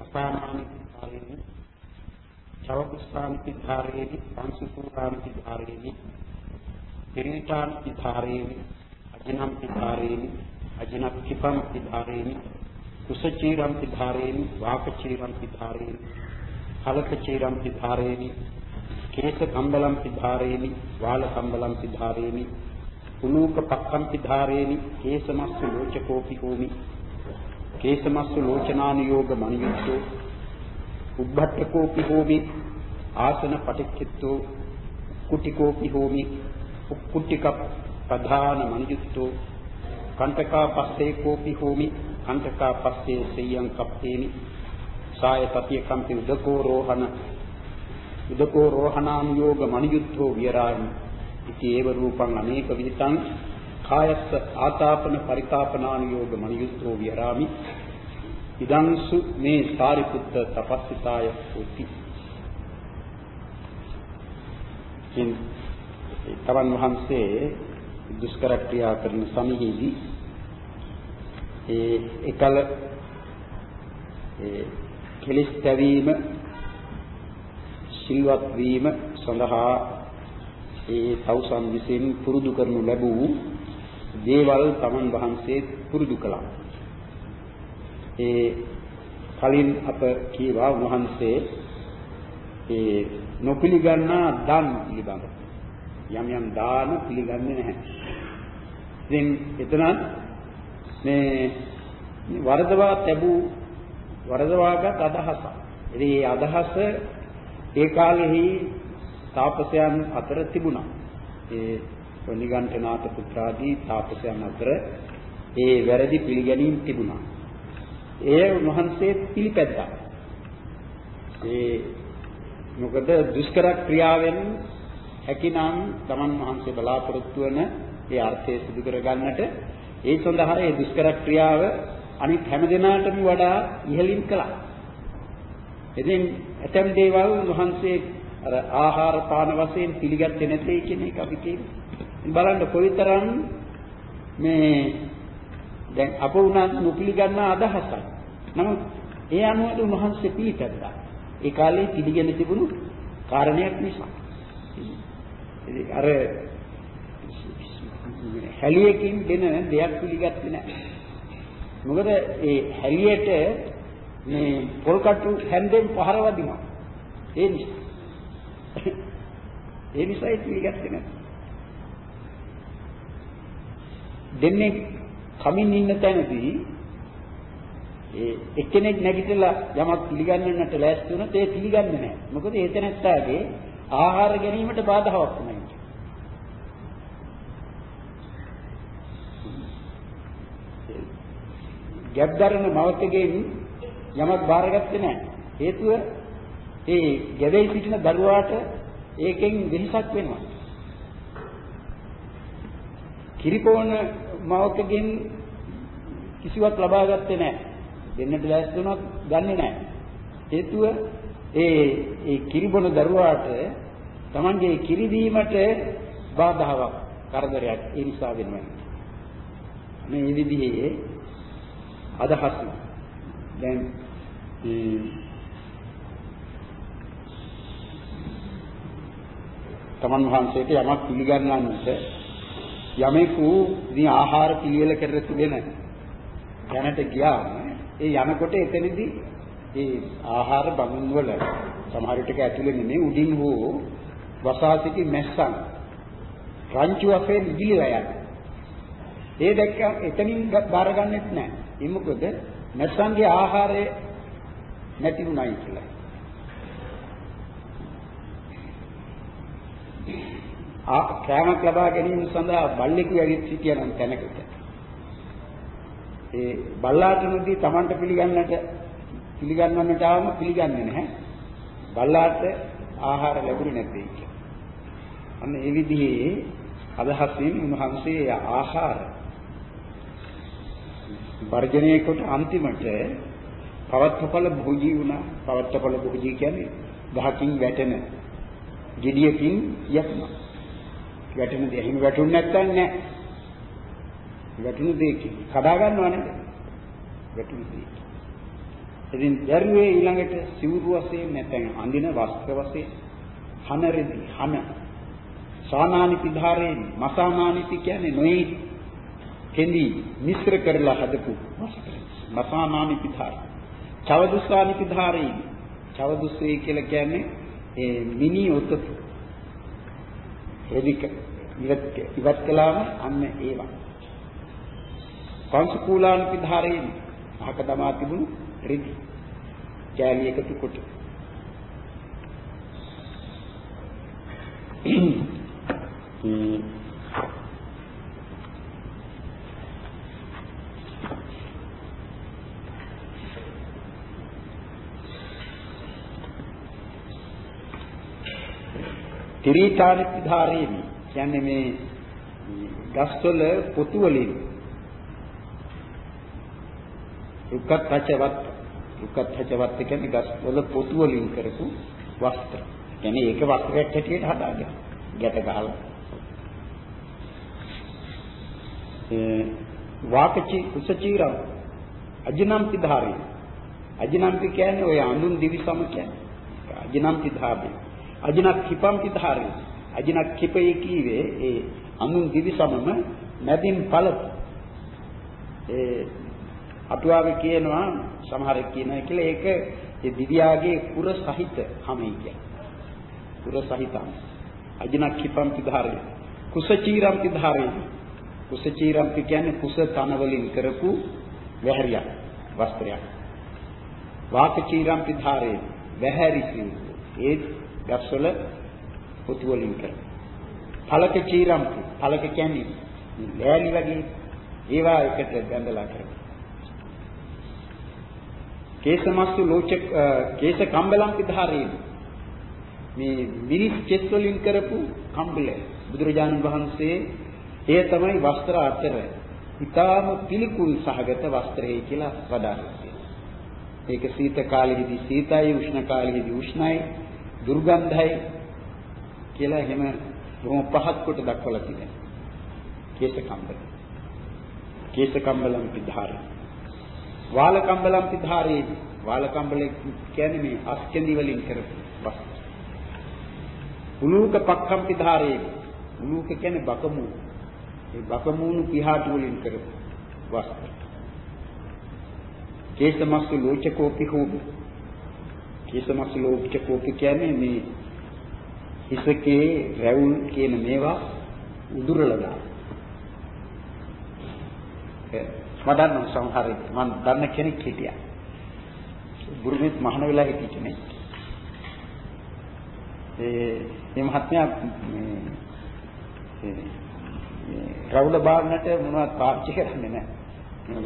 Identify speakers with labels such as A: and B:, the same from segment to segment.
A: අසාමානික ධාරේවි චවකුස්සාන්ති ධාරේවි සංසුසුකාන්ති ධාරේවි පිරිණිතාන්ති ධාරේවි අජිනම්ති ධාරේවි අජිනක්ඛිපම්ති ධාරේවි කුසචීරම්ති ධාරේවි වාකචීරම්ති ධාරේවි කලකචීරම්ති ධාරේවි කේස කම්බලම්ති ධාරේවි වාල කම්බලම්ති ධාරේවි උලූක පක්ඛම්ති ධාරේවි කේසමස්ස ලෝචකෝපි හෝමි කේසමස්සු ලෝචනානුയോഗ මනියුක්තෝ උබ්බට්ඨකෝපි හෝමි ආසන පටික්කිත්තෝ කුටිකෝපි හෝමි කුට්ටික ප්‍රධාන මනියුක්තෝ කණ්ඨකා පස්සේ කෝපි හෝමි කණ්ඨකා පස්සේ සියං කප්පේමි සාය සතිය කම්පි උදකෝ රෝහණ උදකෝ රෝහණානුയോഗ මනියුක්තෝ විරාමි ඉති ඒව රූපං අනේක විහිතං කායස්ස ආතාපන පරිතාපනානුയോഗ මනියුත්‍රෝ විහරාමි. ඉදංසු මේ සාරිපුත්ත තපස්සිතාය උති ඉන් තමන් වහන්සේ දුෂ්කර ක්‍රියා කරන සමයේදී ඒ එකල ඒ කෙලිස් තැවීම සිල්වත් වීම සඳහා ඒ තවුසන් විසින් පුරුදු කරනු ලැබූ දේවල් තමන් වහන්සේ පුරුදු කළා. ඒ කලින් අප කීවා උන්වහන්සේ ඒ නොපිළිගන්නා දන් පිළිබඳ යම් යම් දාන පිළිගන්නේ නැහැ. ඉතින් එතන මේ වරදවා ලැබූ වරදවාගත් අදහස. ඉතින් මේ අදහස ඒ කාලෙහි තාපසයන් අතර තිබුණා. ඒ නිගණ්ඨනාත පුත්‍රාදී තාපසයන් අතර ඒ වැරදි පිළිගැනීම් තිබුණා. ඒ උන්වහන්සේ පිළිපැද්දා. ඒ මොකද දුෂ්කර ක්‍රියාවෙන් හැකිනම් තමන් වහන්සේ බලාපොරොත්තු වන ඒ අර්ථය සිදු කර ගන්නට ඒ සඳහා ඒ දුෂ්කර ක්‍රියාව අනිත් හැම දිනාටම වඩා ඉහළින් කළා. ඉතින් ඇතම් දේවල් උන්වහන්සේ අර ආහාර පාන වශයෙන් පිළිගත්තේ නැtei කියන එක අපි කියන්නේ. බලන්න කොයිතරම් මේ දැන් අප උනත් නොපිළිගන්නා අදහසක්. නමුත් ඒ අනුව උන්වහන්සේ පිළිපැද්දා. ඒ කාලේ පිළිගෙන තිබුණු කාරණයක් නිසා. අර හැලියකින් දෙන දෙයක් පිළිගත්තේ නැහැ. මොකද ඒ හැලියට මේ පොල් කටු හැන්දෙන් පහර වදිනවා. ඒ නිසා. ඒ නිසා ඒ පිළිගත්තේ නැහැ. දෙන්නේ කමින් ඉන්න තැනදී ඒ එක්කෙනෙක් නැගිටලා යමක් පිළිගන්නන්නට ලෑස්ති වුණොත් ඒ පිළිගන්නේ නැහැ. මොකද ඒ තැනත්තාගේ ආහාර ගැනීමට බාධාවක් නැහැ. ගැබ් දරන මවකගෙන් යමක් බාරගත්තේ නැහැ. හේතුව ඒ ගැබේ සිටින දරුවාට ඒකෙන් වෙනසක් වෙනවා. කිරිපෝන මවකගෙන් කිසිවක් ලබා ගත්තේ නැහැ. දෙන්නට ලෑස්ති වුණත් ගන්නෙ නැහැ. හේතුව ඒ ඒ කිරිබොන දරුවාට Tamange කිරි දීමට බාධාවක් කරදරයක් ඒ නිසා වෙනවා. මේ විදිහේ අදහස් දැන් තමන් වහන්සේට යමක් පිළිගන්නන්නට යමෙකු ඉතින් ආහාර පිළියෙල කර තිබෙන දැනට ගියාම ඒ යනකොට එතනදී ඒ ආහාර බඳුන් වල සමහර විටක ඇතුලේ නෙමෙයි උඩින් හෝ වසාසිකි මැස්සන් රංචු වශයෙන් ඉදිලිලා යනවා. ඒ දැක්ක එතනින් බාර ගන්නෙත් නැහැ. ඒ මොකද මැස්සන්ගේ ආහාරය නැති වුණයි කියලා. කෑමක් ලබා ගැනීම සඳහා බල්ලෙකු ඇවිත් සිටියනම් තැනකට. ඒ බල්ලාට නොදී Tamanට පිළිගන්නට පිළිගන්නන්නට ආවම පිළිගන්නේ නැහැ. බල්ලාට ආහාර ලැබුණේ නැtei කියලා. අන්න ඒ විදිහේ අදහසින් උන්වහන්සේ ආහාර වර්ජනය කොට අන්තිමට පවත්තපල භෝජී වුණා. පවත්තපල භෝජී කියන්නේ ගහකින් වැටෙන gediyakin යක්මා. වැටෙන දේ. එහෙම වැටුනේ නැත්නම් නෑ. වැටුණු දෙයකින් කඩා ගන්නව නේද? වැටුණු දෙයකින්. ඉතින් දරුවේ ඊළඟට සිවුරු වශයෙන් නැත්නම් අඳින වස්ත්‍ර වශයෙන් හන රෙදි හන. සානානි පිධාරේනි මසානානිති කියන්නේ නොයි. කෙඳි මිශ්‍ර කරලා හදපු වස්ත්‍ර මසානානි පිධාර චවදුස්සානි පිධාරේනි චවදුස්සේ කියලා කියන්නේ ඒ මිනි ඔතතු රෙදික ඉවත් ඉවත් කළාම අන්න ඒවා. පංචකූලානි පිධාරේනි අහක දමා තිබුණු රෙදි කෑලි එකතු කොට. තිරීතානි විධාරේනි කියන්නේ මේ ගස්වල පොතු වලින් රුක්කත්චවත් රුක්කත්චවත් කියන්නේ ගස්වල පොතු වලින් කරපු වස්ත්‍ර. කියන්නේ ඒක වස්ත්‍රයක් හැටියට හදාගන්න. ගැට ගහලා. ඒ වාකචි කුසචීරම් අජිනම්පි ධාරේ. අජිනම්පි කියන්නේ ඔය අඳුන් දිවිසම කියන්නේ. අජිනම්පි ධාරේ. අජිනක් කිපම්පි ධාරේ. අජිනක් කිපේ කීවේ ඒ අඳුන් දිවිසමම මැදින් පළතු. ඒ අටුවාවේ කියනවා සමහරෙක් කියනවා කියලා ඒක ඒ දිව්‍යාගේ කුර සහිත හැමයි කියන්නේ. කුර සහිතම්. අජිනක් කිපම්පි ධාරේ. කුසචීරම්පි ධාරේ. කුසචීරම්පි කියන්නේ කුස තන වලින් කරපු වැහැරියක් වස්ත්‍රයක්. වාකචීරම්පි ධාරේ වැහැරි සිවුරු. ඒ ගස්වල පොතු වලින් කරන. පලක චීරම්පි. පලක කියන්නේ ලෑලි වගේ ඒවා එකට බැඳලා කරන. කේසමස්සු ලෝච කේස කම්බලම්පි ධාරේ. මේ මිනිස් කෙස් වලින් කරපු කම්බල බුදුරජාණන් වහන්සේ එය තමයි වස්ත්‍ර අතර ඊටාම පිළිකුල් සහගත වස්ත්‍රය කියලා වදාළා. ඒක සීත කාලෙහිදී සීතයි උෂ්ණ කාලෙහිදී උෂ්ණයි දුර්ගන්ධයි කියලා එහෙම බොහොම පහත් කොට දක්වලා තිබෙනවා. කේශ කම්බල. කේශ කම්බලම් පිධාර. වාල කම්බලම් පිධාරේ වාල කම්බල කියන්නේ මේ අස්කෙන්දි වලින් කරපු වස්ත්‍ර. උලූක පක්ඛම් පිධාරේ උලූක කියන්නේ බකමු ඒ බකමූණු පිහාටු වලින් කරපු වස්ත්‍ර. කේසමස්සු ලෝචකෝපි හෝමි. කේසමස්සු ලෝචකෝපි කියන්නේ මේ හිසකේ රැවුල් කියන මේවා උදුරලා දාන. මඩන්න සමහර මම දන්න කෙනෙක් හිටියා. බුරුමෙත් මහාන වෙලා හිටිය කෙනෙක්. ඒ මේ මහත්මයා මේ රවුල බාන්නට මොනවද පාවිච්චි කරන්නේ නැහැ.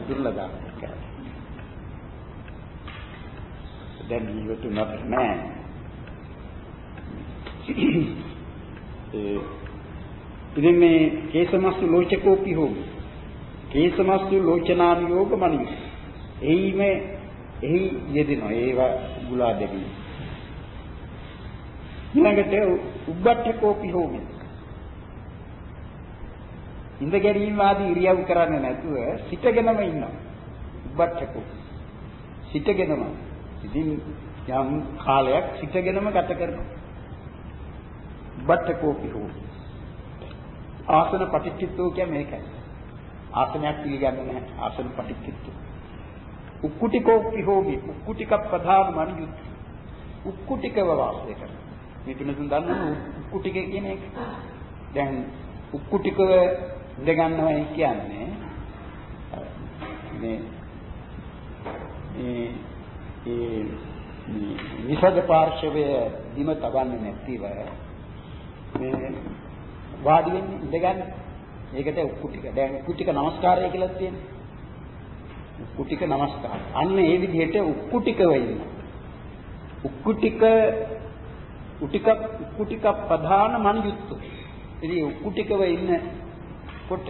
A: දුර්ලභ කරා. දැන් ඉවතු නැහැ. ඉතින් මේ කේසමස්සු ලෝචකෝපි හෝ කේසමස්සු ලෝචනානුയോഗ මනිය. එයිම එහි යෙදෙනවා. ඒවා ගුලා දෙවි. ඊළඟට උබ්බට්ඨකෝපි හෝමි ඉඳ ගැනීම ආදී ඉරියව් කරන්නේ නැතුව සිටගෙනම ඉන්නවා. උබ්බට්ඨකෝ. සිටගෙනම. ඉතින් යම් කාලයක් සිටගෙනම ගත කරනවා. උබ්බට්ඨකෝ පිහෝ. ආසන පටිච්චිත්තෝ කියන්නේ මේකයි. ආසනයක් පිළිගන්නේ නැහැ. ආසන පටිච්චිත්තෝ. උක්කුටිකෝ පිහෝමි. උක්කුටික ප්‍රධාන මනියුත්. උක්කුටිකව වාසය කරනවා. මේ තුනකින් දන්නවනේ උක්කුටික කියන එක. දැන් උක්කුටිකව ඉඳ ගන්නවයි කියන්නේ මේ මේ ඒ විසද පාර්ශවයේ දිම තබන්නේ නැතිව මේ වාඩි වෙන්නේ ඉඳ ගන්න. ඒකට උක්කුටික. දැන් උක්කුටික නමස්කාරය කියලා තියෙනවා. උක්කුටික නමස්කාර. අන්න ඒ විදිහට උක්කුටිකව ඉන්න. උක්කුටික උටික උක්කුටික ප්‍රධාන මන්යුක්තු. ඉතින් උක්කුටිකව ඉන්න කොට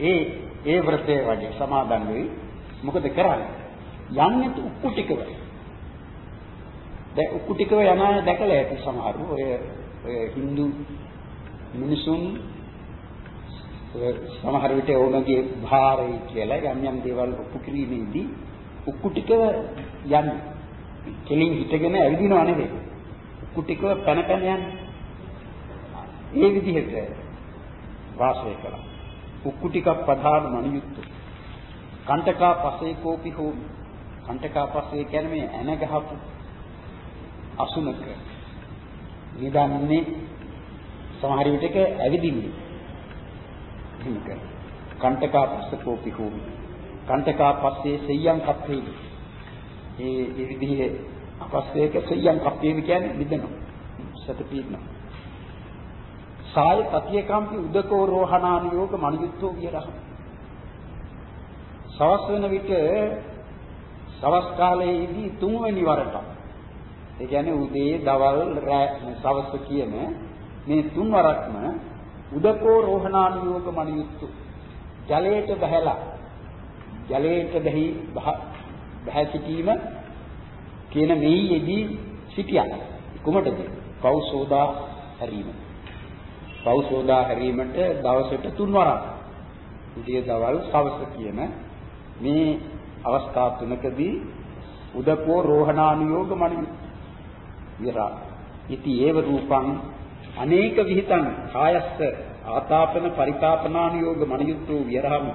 A: ඒ ඒ වෘතය වගේ සමාදන් වෙයි. මොකද කරන්නේ? යන්නේ උක්කුටිකව. දැන් උක්කුටිකව යන අය දැකලා ඇති සමහරු ඔය ඔය Hindu මිනිසුන් සමහර විට ඕනගේ භාරයි කියලා යම් යම් දේවල් ඔප්පු කිරීමේදී උක්කු ටිකව යන්නේ. කෙලින් හිටගෙන ඇවිදිනව නෙවෙයි. උක්කු ටිකව පැන පැන යන්නේ. ඒ විදිහට වාසය කළා. උක්කු ටිකක් පධාන මනියුක්ත. කණ්ඨකා පසේ කෝපි හෝමි. කණ්ඨකා පසේ කියන්නේ මේ ඇන ගහපු අසුනක නිදන්නේ සමහර විටක ඇවිදින්නේ. එහෙම කරා. කණ්ඨකා පස්ස කෝපි හෝමි. කණ්ඨකා පස්සේ සෙය්‍යං කප්පේ. ඒ ඒ විදිහේ අපස්සේක සෙය්‍යං කප්පේ කියන්නේ නිදනවා. සත පීඩනවා. සාය පතියකම්පි උදකෝ රෝහණානියෝග මනියුත්තෝ විරහ. සවස් වෙන විට සවස් කාලයේදී තුන්වෙනි වරට. ඒ කියන්නේ උදේ දවල් රෑ සවස් කියන මේ තුන් වරක්ම උදකෝ රෝහණානියෝග මනියුත්තෝ. ජලයට බහැලා ජලයට බැහි බහැ සිටීම කියන මෙහිදී සිටියා. කුමටද? පෞසෝදා හැරීම. පෞසෝදා හැරීමට දවසට තුන්වරක් උදේ දවල් සවස කියන මේ අවස්ථා තුනකදී උදකෝ රෝහණානුയോഗ මනින් විරා ඉති ඒව රූපං අනේක විಹಿತං කායස්ස ආතාපන පරිතාපනානුയോഗ මනියුත්තු විරහම්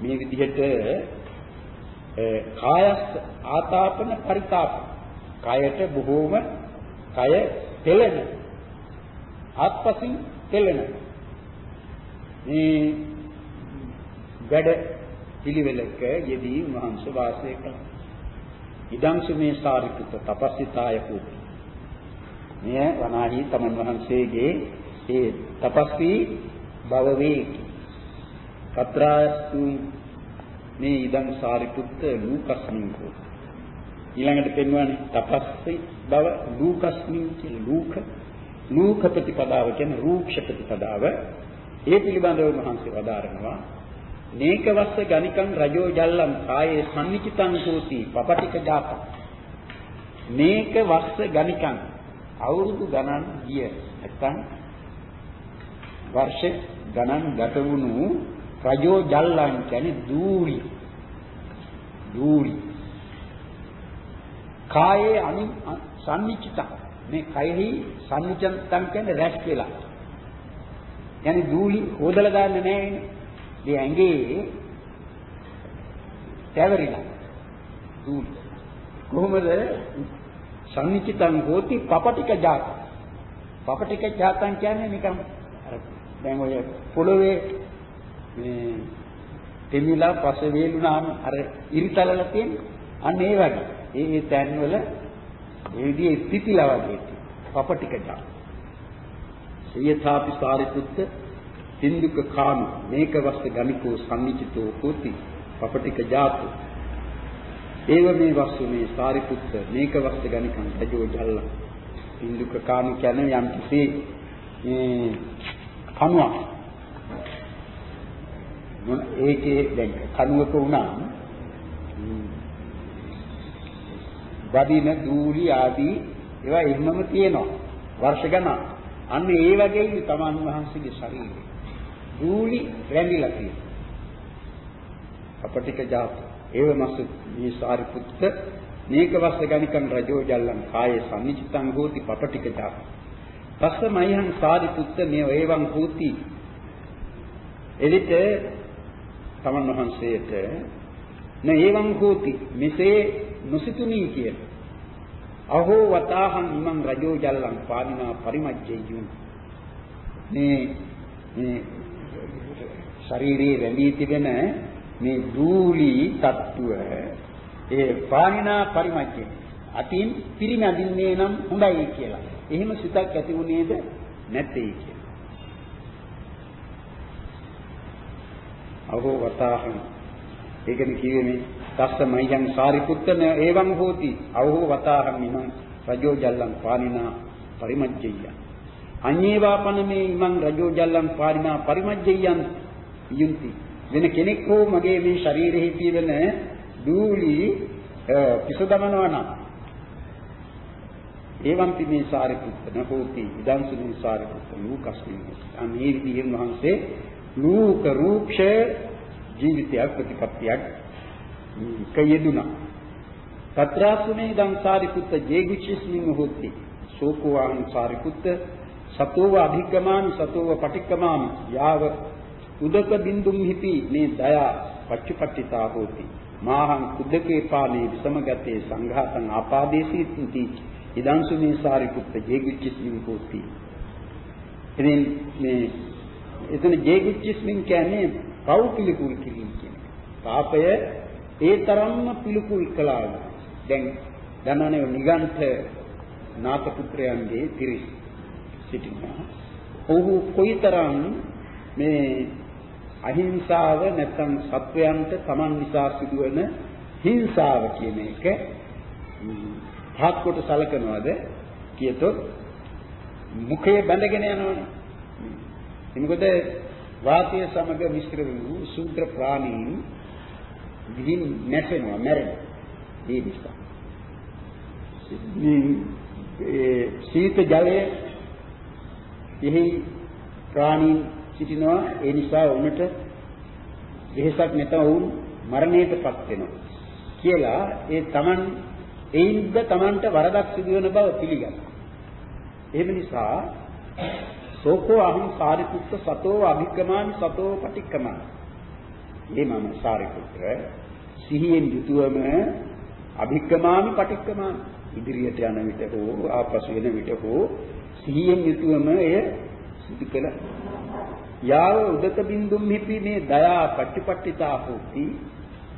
A: මේ විදිහට කායස්ස ආතාපන පරිතාප. කයට බොහෝම කය පෙළෙන ආත්පසින් පෙළෙන මේ වැඩ පිළිවෙලක යෙදී මහන්ස වාසය කළා ඉදංසු මේ සාරිපුත්ත තපස්සිතාය පුත්‍ර මෙය වනාහි තමන් වහන්සේගේ ඒ තපස්සී බව වේ. කත්‍රාස්තු මේ ඉදන් සාරිපුත්ත ලූකස්මින් කෝ. ඊළඟට පෙන්වන්නේ තපස්සී බව ලූකස්මින් කියලා ලූක ලූක ප්‍රතිපදාව කියන්නේ රූක්ෂ ප්‍රතිපදාව. ඒ පිළිබඳව මහන්සිය වදාරනවා. නේක වස්ස ගණිකං රජෝ ජල්ලං කායේ සම්නිචිතං හෝති පපටික ජාත. නේක වස්ස ගණිකං අවුරුදු ගණන් ගිය නැත්තම් වර්ෂ ගණන් ගත වුණු රජෝ ජල්ලන් කියන්නේ දූරි දූරි කායේ අනි සම්නිචිත මේ කයෙහි සම්නිචන්තම් කියන්නේ රැස් වෙලා يعني දූලි හොදලා දාන්නේ නැහැ මේ ඇඟේ තැවරිලා දූලි කොහොමද සම්නිචිතං හෝති පපටික ජාත පපටික ජාතං කියන්නේ නිකන් දැන් ඔය පොළවේ මේ තෙමිලා පස වේලුනාම අර ඉරිතලලා තියෙන අන්න ඒ වගේ. ඒ ඒ තැන්වල ඒ විදිහේ පිපිලා වගේ පපටික ජා. සියථාපි සාරිපුත්ත සින්දුක කාම මේක වස්ස ගනිකෝ සම්නිචිතෝ හෝති පපටික ජාතු. ඒව මේ වස්තු මේ සාරිපුත්ත මේක වස්ස ගනිකං රජෝ ජල්ල. සින්දුක කාම කියන්නේ යම් කිසි මේ කණුවක්. ඒකේ දැන් කණුවක වුණාම වදින දූලි ආදී ඒවා එහෙමම තියෙනවා. වර්ෂ ගණන්. අන්න ඒ වගේ තමන් වහන්සේගේ ශරීරය. දූලි රැඳිලා තියෙනවා. අපටික ජාත. ඒව මස්ස මේ සාරිපුත්ත මේක වස්ස ගණිකන් රජෝ ජල්ලං කායේ සම්නිචිතං හෝති පපටික ජාත. පස්ස මයං සාරිපුත්ත මේ ඒවං හූති එවිට තමන් වහන්සේට න ඒවං හූති මෙසේ නොසිතුනී කියන අහෝ වතාහං ඉමං රජෝ ජල්ලං පාදිනා පරිමජ්ජේයුන් මේ මේ ශරීරයේ රැඳී තිබෙන මේ ධූලි තත්ත්වය ඒ පානිනා පරිමජ්ජේ. අතින් පිරිමැදින්නේ නම් හොඳයි කියලා. එහෙම සිතක් ඇති වුණේද? නැtei කියන. අහෝ වතාහං. ඒකනේ කිව්වේ මේ තස්ස මයං සාරිපුත්තන එවං හෝති. අහෝ වතාහං ඉමං රජෝ ජල්ලං පානිනා පරිමජ්ජය අඤ්ඤේවාපන මේ ඉමං රජෝ ජල්ලං පානිනා පරිමජ්ජයන් යුන්ති වෙන කෙනෙක් හෝ මගේ මේ ශරීරෙහි තියෙන දූලි පිසදමනවා නම් ඒවම්පි මේ සාරිපුත්තන හෝති ඉදංසුනි සාරිපුත්තන ලූකස්මින් අනේ විදිහෙන් වහන්සේ ලූක රූක්ෂ ජීවිතයක් ප්‍රතිපත්තියක් කයෙදුනා తత్రాసునే ఇదం సారిపుత్త జేగుచిస్మిన్ హోతి శోకోవాన్ సారిపుత్త సతోవ అభిగమాన్ సతోవ పటిక్రమాం యావ උදක බින්දුම් හිපි මේ දයා පච්චපට්ඨිතා හෝති. මාහං කුද්දකේ පානේ විසමගතේ සංඝාතං ආපාදේසීති ඉදං සුමේ සාරිපුත්ත ජේගුච්චස්මින් හෝති. එදින් මේ එතන ජේගුච්චස්මින් කියන්නේ පව් පිළිකුල් කිරීම කියන පාපය ඒ තරම්ම පිළිකුල් කළා දැන් දන්නවනේ නිගන්ඨ නාථ පුත්‍රයන්ගේ පිරිස සිටිනවා. ඔහු කොයිතරම් මේ අහිංසාව නැත්නම් සත්වයන්ට Taman නිසා සිදුවන හිංසාව කියන එක පහත් කොට සලකනවාද කියතොත් මුඛය බැඳගෙන යනවනේ. මොකද වාතය සමග මිශ්‍ර වූ සූත්‍ර ප්‍රාණීන් ගිහින් නැසෙනවා මැරෙනවා. ඒ නිසා. මේ සීත ජලය එහි ප්‍රාණීන් සිටිනවා ඒ නිසා උන්ට වෙහසක් නැත වුන් මරණයටපත් වෙනවා කියලා ඒ Taman එයින්ද Tamanට වරදක් සිදු වෙන බව පිළිගන්නවා. එහෙම නිසා සෝකෝ අහං සාරිපුත්ත සතෝ අභික්කමානි සතෝ පටික්කමානි. මේ මම සාරිපුත්‍ර සිහියෙන් යුතුවම අභික්කමානි පටික්කමානි ඉදිරියට යන විට හෝ ආපසු එන විට හෝ සිහියෙන් යුතුවම එය සිදු කළ යාව උදක බින්දුම් හිපි මේ දයා පටිපට්ඨිතා හොති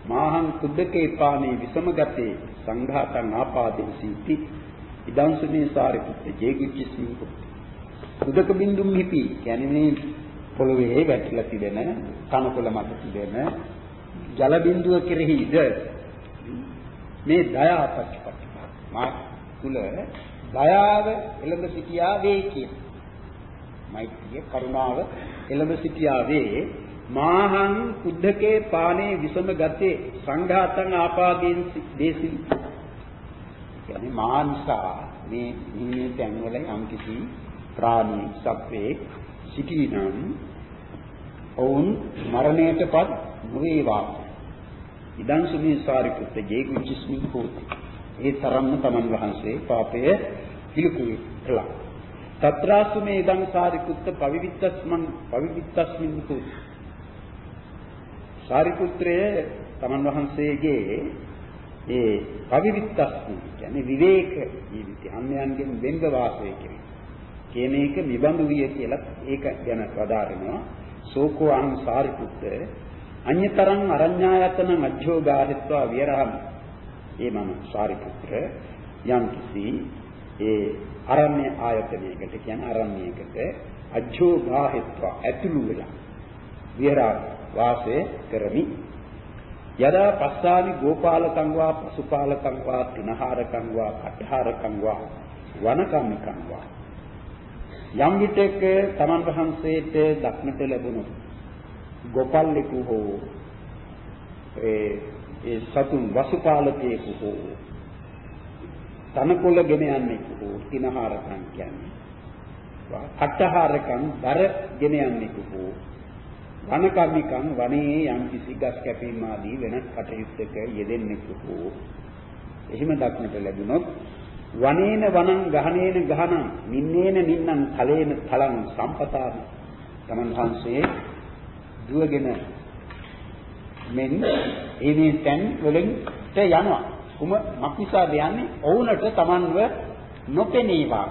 A: මාහං කුද්දකේ පානේ විසමගතේ සංඝාතං ආපාදේසීති ඉදං සුමේ සාරිපුත්ත ජේගුච්චස්මි උදක බින්දුම් හිපි කියන්නේ මේ පොළවේ වැටිලා තිබෙන කනකොළ මත තිබෙන ජල බිඳුව කෙරෙහිද මේ දයා පටිපට්ඨිතා මා තුල දයාව එළඹ සිටියා වේ කියන. මෛත්‍රිය කරුණාව එළඹ සිටියා වේ මාහං කුද්ධකේ පානේ විසම ගතේ සංඝාතං ආපාදීන් දේසින්. කියන්නේ මාන්සා මේ නිමේ තැන්වල යම්කිසි ප්‍රාණී සත්වේ සිටිනම් ඔවුන් මරණයටපත් නොවේවා. ඉදං සුමේ සාරිපුත්ත ජේකුච්චස්මින් හෝති. ඒ තරම්ම තමන් වහන්සේ පාපය පිළිකුල් කළා. తත්‍රාසු මේ ඉදං සාරිපුත්ත පවිවිත්තස්මන් පවිවිත්තස්මින් හෝති. සාරිපුත්‍රය තමන් වහන්සේගේ ඒ පවිවිත්තස්මින් කියන්නේ විවේක ජීවිතය අන්‍යයන්ගෙන් වෙන්ව වාසය කිරීම. කියන එක නිබඳු විය කියලා ඒක ගැන වදාරනවා. සෝකෝ අං සාරිපුත්ත අඤ්‍යතරං අරඤ්ඤායතන මජ්ජෝගාහිත්වා විරහම් ඒ මම සාරිපුත්‍ර යම් කිසි ඒ අරණ්‍ය ආයතනයකට කියන්නේ අරණ්‍යයකට අජ්ජෝ ගාහෙත්වා ඇතුළු වෙලා. විහාර වාසය කරමි. යදා පස්සාමි ගෝපාලකං වා පසුපාලකං වා තිනහාරකං වා කටහාරකං වා වනකම්මිකං වා. යම් විටක තමන් වහන්සේට දක්නට ලැබුණු ගෝපල්ලෙකු හෝ ඒ ඒ සතුන් වසුපාලකයෙකු හෝ තනකොළ ගෙන යන්නෙකු හෝ තිනහාරකම් කියන්නේ. කට්ටහාරකම් බර ගෙන යන්නෙකු හෝ වනකම්මිකම් වනයේ යම් කිසි ගස් කැපීම් ආදී වෙනත් කටයුත්තක යෙදෙන්නෙකු හෝ එහෙම දක්නට ලැබුණොත් වනේන වනං ගහනේන ගහනං නින්නේන නින්නං තලේන තලං සම්පතාන. තමන් වහන්සේ දුවගෙන මෙන් ඒ මේ තැන් වලින්ට යනවා. කුම මක්නිසාද යන්නේ? ඔවුන්ට Tamanව නොපෙනීවා.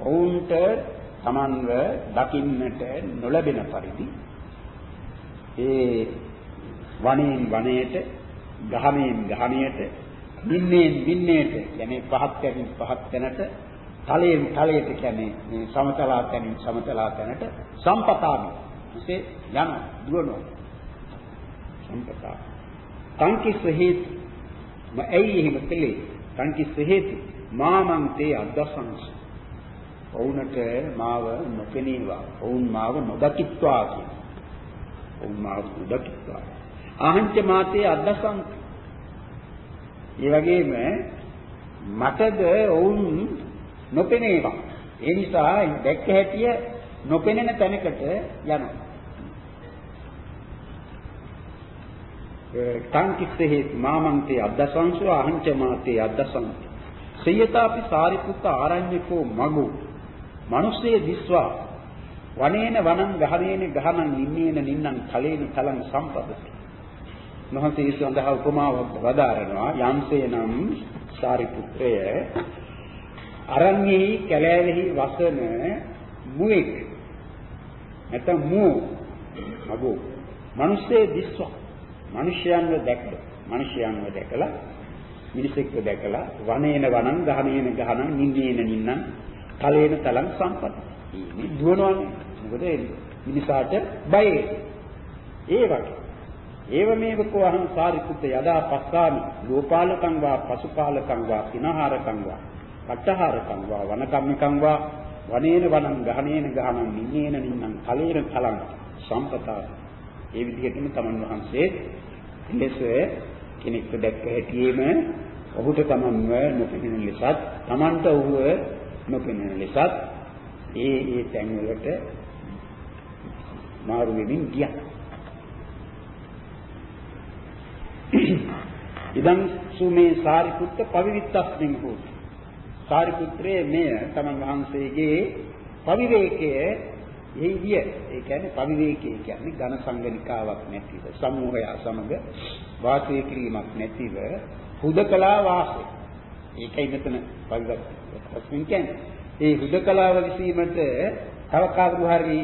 A: ඔවුන්ට Tamanව දකින්නට නොලැබෙන පරිදි ඒ වනයෙන් වනයේට ගහණයෙන් ගහණයට මින්නේන් මින්නේට කියන්නේ පහත් තැනින් පහත් තැනට තලයෙන් තලයට කියන්නේ මේ සමතලා තැනින් සමතලා තැනට සම්පතාමි. එසේ යන දුවනවා සම්පතා. සංකිස්ස හේතු ම ඇයි එහෙම කළේ? සංකිස්ස හේතු මාමං තේ අද්දසංස. ඔවුන්ට මාව නොපෙනීවා. ඔවුන් මාව නොදකිත්වා කියන. ඔවුන් මාව නොදකිත්වා. අහංච මාතේ අද්දසංස. ඒ වගේම මටද ඔවුන් නොපෙනේවා. ඒ නිසා දැක්ක හැටිය නොපෙනෙන තැනකට යනවා. කාංකිස්සේ මාමන්තේ අද්දසංසෝ අහංච මාතේ අද්දසංති සේයතාපි සාරිපුත්ත ආරඤ්‍යකෝ මගු මිනිස්සේ දිස්වා වනේන වනං ගහනේන ගහනං නින්නේන නින්නං කලේන කලං සම්පදති මහන්සේ සඳහා උපමාවක් වදාරනවා යම්සේ නම් සාරිපුත්‍රය අරණ්‍යෙහි කැලෑවෙහි වසන මුවෙක් නැත්නම් මූ මගෝ මිනිස්සේ දිස්වා මිනිසයන්ව දැක්ක මිනිසයන්ව දැකලා මිනිසෙක්ව දැකලා වනේන වනං ගහනේන ගහනං නින්නේන නින්නං තලේන තලං සම්පත. මේ දුවනවානේ. මොකද මිනිසාට බයයි ඒ වගේ. ඒව මේව කෝ අහං සාරිපුත්ත යදා පස්සාමි ගෝපාලකං වා පසුපාලකං වා කිනහාරකං වා පච්චහාරකං වා වනකම්මිකං වා වනේන වනං ගහනේන ගහනං නින්නේන නින්නං කලේන කලං සම්පතා ඒ විදිහටම තමන් වහන්සේ ලෙස කෙනෙක්ව දැක්ක හැටියේම ඔහුට තමන්ව නොපෙනෙන ලෙසත් තමන්ට ඔහුව නොපෙනෙන ලෙසත් ඒ ඒ තැන් වලට මාරු වෙමින් ගියා. ඉදන් සුමේ සාරිපුත්ත පවිවිත්තස්මින් හොති. සාරිපුත්‍රයේ මෙය තමන් වහන්සේගේ පවිවේකයේ එහි ගිය ඒ කියන්නේ පවිවේකී කියන්නේ ඝන සංගණිකාවක් නැතිව සමූහය සමග වාසය කිරීමක් නැතිව හුදකලා වාසය. ඒකයි මෙතන පවිවස්මින් කියන්නේ. ඒ හුදකලාව විසීමට තව කවුරු හරි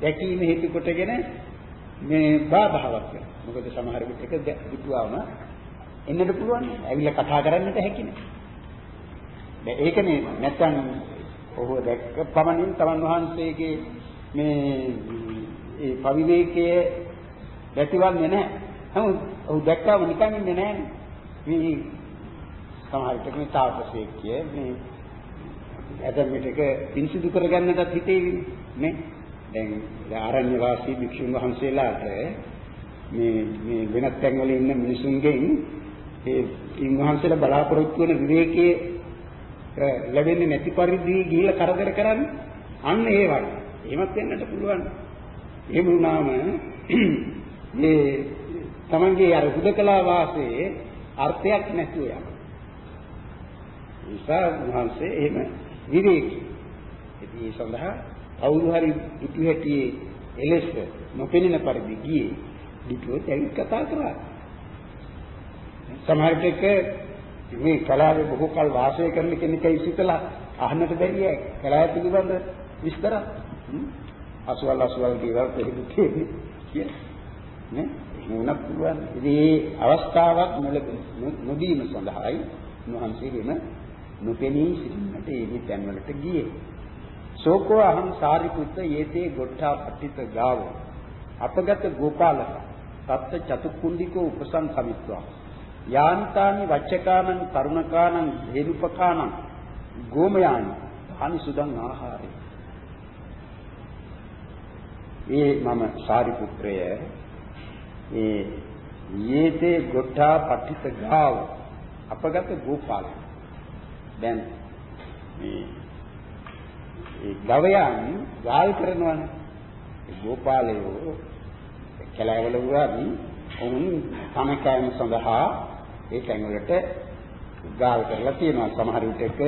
A: දැකීම හේතු කොටගෙන මේ බාධාවක් වෙනවා. මොකද සමහර විටක හිතුවාම එන්නට පුළුවන්. ඇවිල්ලා කතා කරන්නට හැකි නෑ. ඒකනේ නැත්තම් ඔහු දැක්ක පමණින් තමන් වහන්සේගේ මේ ඒ පවිවේකයේ දැතිවන්නේ නැහැ. නමුත් ඔහු දැක්කම නිකන් ඉන්නේ නැහැ. මේ සමහර විට මේ තාපසයෙක් කිය මේ ඇතම් විටක පිරිසිදු කරගන්නටත් හිතේවි නේ. දැන් ආරණ්‍ය වාසී භික්ෂුන් වහන්සේලාට මේ මේ වෙනත් තැන්වල ඉන්න මිනිසුන්ගෙන් ඒ ඉන්වහන්සේලා බලාපොරොත්තු වෙන විවේකයේ ලැබෙන්නේ නැති පරිදි ගිහිල්ලා කරදර කරන්නේ අන්න ඒ වගේ. එහෙමත් වෙන්නට පුළුවන්. එහෙම වුණාම මේ තමන්ගේ අර හුදකලා වාසයේ අර්ථයක් නැතුව යනවා. නිසා වහන්සේ එහෙම විවේකී. ඉතින් ඒ සඳහා කවුරු හරි ඉටු හැටියේ එලෙස නොපෙනෙන පරිදි ගියේ ඩිටුවත් ඇවිත් කතා කරා. සමහර විටක මේ කලාවේ බොහෝ කල වාසය කරන කෙනෙක්යි සිතලා අහන්නට බැරිය කලාව පිළිබඳ විස්තර. අසවල් අසවල් දේවල් කොහෙද තියෙන්නේ? කියලා. නේ? මොනක් පුළුවන්. ඉතින් අවස්ථාවක් නොදීම සඳහායි උන්වහන්සේගෙම නොපෙනී සිටින්නට ඒ තැන්වලට ගියේ. සෝකෝ අහං සාරිපුත්ත යේතේ ගොට්ටා පට්ඨිත ගාව. අපගත ගෝපාලක තත්ත චතුක්කුණ්ඩිකෝ උපසං සමිත්වා යාන්තානි වච්චකානං තරුණකානං හේරුපකානං ගෝමයානි. අනි සුදං ආහාරේ ඒ මම සාරිපුත්‍රය ඒ යේතේ ගොට්ටා පටිත ගාව අපගත ගෝපාල දැන් මේ ඒ ගවයන් ගාල් කරනවානේ. ඒ ගෝපාලයෝ කැලෑවල වුණාදී ඔවුන් සමකෑම සඳහා ඒ තැන්වලට ගාල් කරලා තියෙනවා. සමහර විටක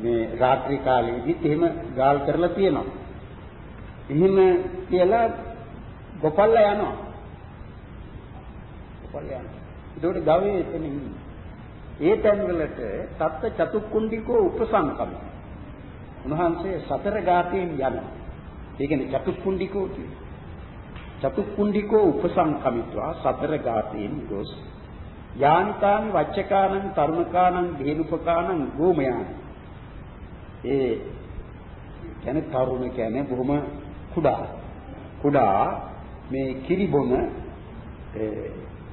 A: මේ රාත්‍රී කාලෙදිත් එහෙම ගාල් කරලා තියෙනවා. එහෙම කියලා ගොපල්ලා යනවා. ගොපල්ලා යනවා. ඒකට ගවයේ එතන ඉන්නේ. ඒ තැන්වලට තත්ත චතුක්කුණ්ඩිකෝ උපසංකම. උන්වහන්සේ සතර ගාතයෙන් යනවා. ඒ කියන්නේ චතුක්කුණ්ඩිකෝ කියන්නේ. චතුක්කුණ්ඩිකෝ උපසංකමිත්වා සතර ගාතයෙන් ගොස් යානිකානි වච්චකානං තරුණකානං දේනුපකානං ගෝමයානි ඒ කියන්නේ තරුණ කියන්නේ බොහොම කුඩා. කුඩා මේ කිරිබොන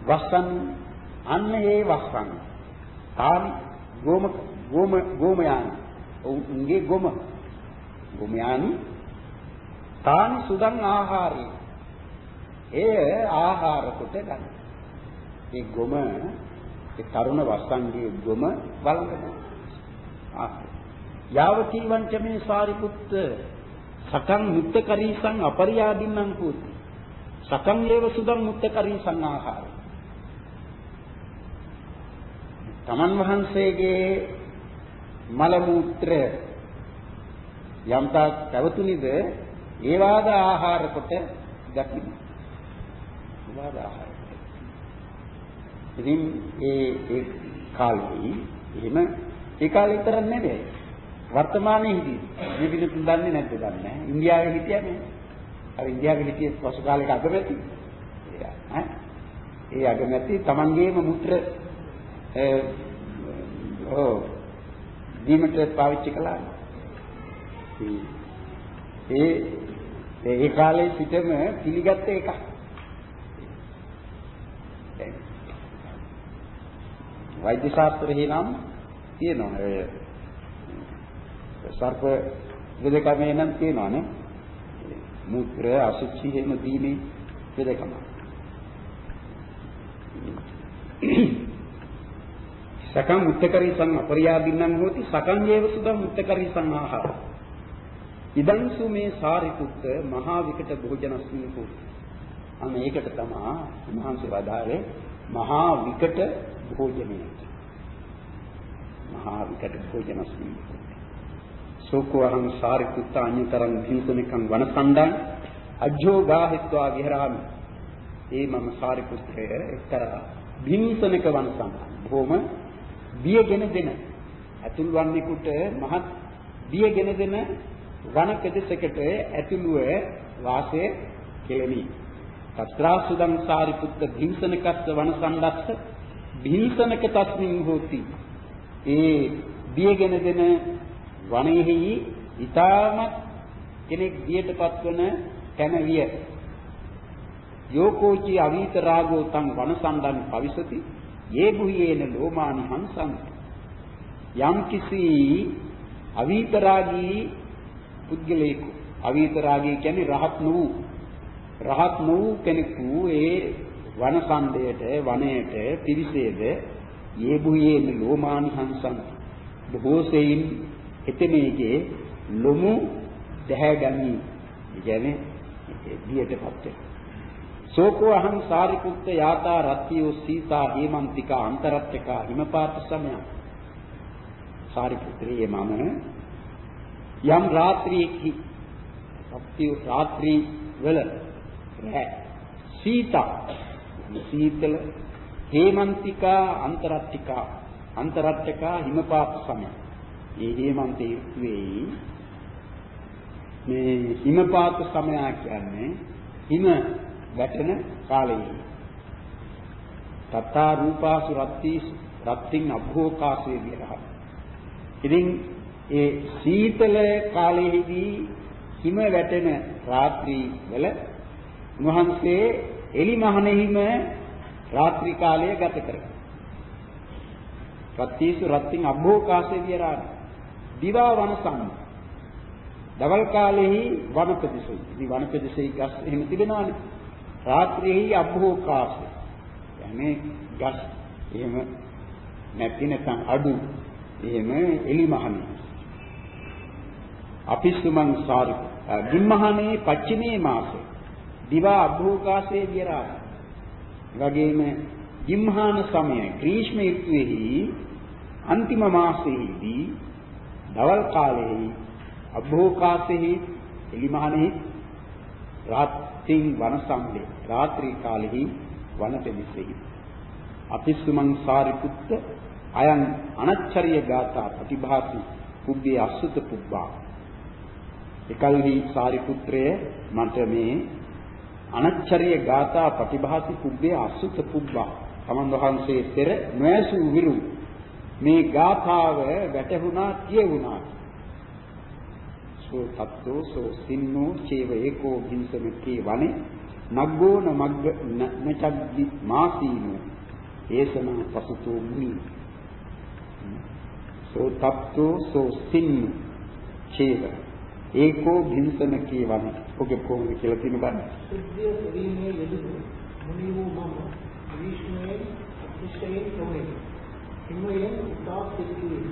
A: වස්සන් අන්න ඒ වස්සන්. තානි ගෝම ගෝම ගෝමයානි. උන්ගේ ගොම. ගොමයානි. තානි සුදං ආහාරේ. ඒ ආහාර කොට ගන්න. ඒ ගොම ඒ තරුණ වස්සන්ගේ ගොම වළඳනවා. යාවතීවංච මේ සාරිපුත්ත සතං මුත්තකරීසං අපරියාදින්නම් කෝති. සකම් ඒව සුදම් මුත්තකරී සංආහාර. තමන් වහන්සේගේ මල මූත්‍ර යම්තා පැවතුනිද ඒ වාද ආහාර කොට දකින්න. ඒ වාද ආහාර. ඉතින් ඒ ඒ කාලේ එහෙම ඒ කාලේ විතර නෙවෙයි. වර්තමානයේදී මේ පිළිතුරු දන්නේ නැද්ද දන්නේ නැහැ. ඉන්දියාවේ හිටියනේ. අර ඉන්දියාවේ හිටියේ පසු කාලයක අගමැති. ඈ ඒ අගමැති තමන්ගේම මුත්‍ර ඔව් දීමට පාවිච්චි කළා. ඒ ඒ කාලේ සිටම පිළිගත්ත එකක්. වෛද්‍ය ශාස්ත්‍රයේ නම් තියෙනවා. ඒ සර්ප වෙදකමේ නම් තියෙනවානේ. මුත්‍ර අසුචි එහෙම දීමේ වෙදකම. සකම් උත්තකරී සං අපරියාදින්නම් හෝති සකං ජේව සුදම් උත්තකරී සංආහාර. ඉදංසු මේ සාරිපුත්ත මහා විකට භෝජනස්මී හෝති. අන්න ඒකට තමයි මහන්සි වදාරේ මහා විකට භෝජනය. මහා විකට භෝජනස්මී සෝකෝ අහං සාරිපුත්ත අඤ්‍යතරං භීසනිකං වනසණ්ඩං අජ්ජෝ ගාහිත්වා විහරාමි. ඒ මම සාරිපුත්‍රය එක්තරා භීසනික වනසණ්ඩං. බොහොම බියගෙන දෙන ඇතුල් වන්නේකට මහත් බියගෙන දෙන වන ප්‍රදේශයකට ඇතුළුව වාසය කෙලෙමි. తත්‍රාසුදං සාරිපුත්ත භීසනකස්ස වනසණ්ඩස්ස භීසනක තස්මින් හෝති. ඒ බියගෙන දෙන වනයේහි ඊටමත් කෙනෙක් බියටපත් වන තැන විය. යෝකෝචි අවීත රාගෝ තං වනසණ්ඩං පවිසති යේ බුහියේන ලෝමානි හංසං යම් කිසි අවීත රාගී පුද්ගලයෙකු අවීත රාගී කියන්නේ රහත් වූ රහත් වූ කෙනෙකු ඒ වනසණ්ඩයට වනයේට පිරිසේද යේ බුහියේන ලෝමානි හංසං බොහෝ සෙයින් එතෙමේගේ ලොමු දැහැගනි. ඒ කියන්නේ බියටපත් වෙන. සෝකෝ අහං සාරිපුත්ත යාතා රත්තියෝ සීතා හේමන්තිකා අන්තරත්තකා හිමපාත සමය. සාරිපුත්‍රයේ මම යම් රාත්‍රියේහි රත්තිය රාත්‍රී වල රැ සීතා සීතල හේමන්තිකා අන්තරත්තිකා අන්තරත්තකා හිමපාත සමය. ඒ හේමන්ත ඍතුවේ මේ හිමපාත සමය කියන්නේ හිම වැටෙන කාලයේ තත්තා රූපාසු රත්ති රත්ත්‍ින් අභෝකාශයේ විරහ. ඉතින් ඒ සීතල කාලයේදී හිම වැටෙන රාත්‍රී වල උන්වහන්සේ එලිමහනෙහිම රාත්‍රී කාලය ගත කරා. රත්තිසු රත්ත්‍ින් අභෝකාශයේ විරහ. දිවා වනසම් දවල් කාලෙහි වනපදිසෙයි. ඉතින් වනපදිසෙයි ගස් එහෙම තිබෙනවානේ. රාත්‍රියේහි අභෝකාශය. يعني ගස් එහෙම නැති නැත්නම් අඩු එහෙම එලිමහනේ. අපිස්සුමන් සාරි ගිම්මහනේ පච්චිමේ මාසේ දිවා අභෝකාශයේ විරා. වගේම ගිම්හාන සමය ග්‍රීෂ්ම ඍතුවේහි අන්තිම මාසයේදී දවල් කාලයේ අභෝකාශෙහි එලිමහනෙහි රාත්‍රින් වනසම්ලේ රාත්‍රී කාලෙහි වනපෙදිසෙහි අපිස්සුමන් සාරිපුත්ත අයන් අනච්චරිය ගාථා ප්‍රතිභාති කුබ්බේ අසුත පුබ්බා එකල්හි සාරිපුත්‍රය මට මේ අනච්චරිය ගාථා ප්‍රතිභාති කුබ්බේ අසුත පුබ්බා. තමන් වහන්සේ පෙර නොයසු විරු මේ ගාථාව වැටහුණා කියවුණා. සෝ තත්තෝ සෝ සින්නෝ චේව ඒකෝ භින්සමකේ වනේ නග්ගෝන මග්ග නචග්ගි මාසීනෝ. ඒසනා පසුතෝ මුනි. සෝ තත්තෝ සෝ සින්නෝ චේව. ඒකෝ භින්සමකේ වනේ ඔගේ කොහොමද කියලා තියෙන බලන්න
B: සිද්ධිය සරීමේ යෙදුණු මුනි වූ මම විශ්වයේ අතිශයින් ප්‍රමේ හිමයෙන් උදාස් සිටියේ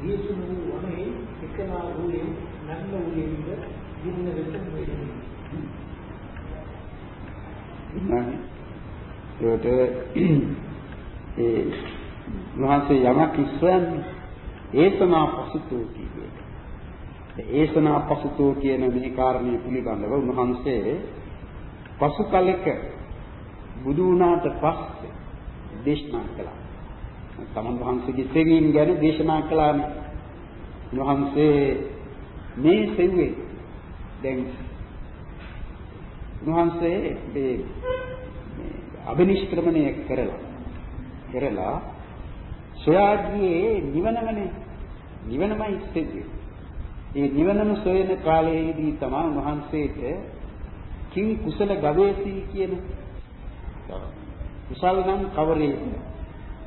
B: ගියසුණු වනේ එකලා වූයේ නන්න වූයේද ගින්න වෙත
A: ඒකට ඒ මහසේ යමක් ඉස්සන්නේ ඒසනා පසුතෝ කියන්නේ. ඒසනා පසුතෝ කියන මේ කාරණේ පිළිබඳව උන්වහන්සේ පසු කලක බුදු වුණාට පස්සේ දේශනා කළා. තමන් වහන්සේගේ සෙවීම ගැන දේශනා කළානේ. උන්වහන්සේ මේ සෙව්වේ දැන් උන්වහන්සේ මේ අබිනිෂ්ක්‍රමණය කරලා කරලා සොයාගියේ නිවනමනේ නිවනමයි ඉස්සෙන්නේ. ඒ නිවනම සොයන කාලයේදී තමයි උන්වහන්සේට කිං කුසල ගවේෂී කියන කුසල නම් කවරේද?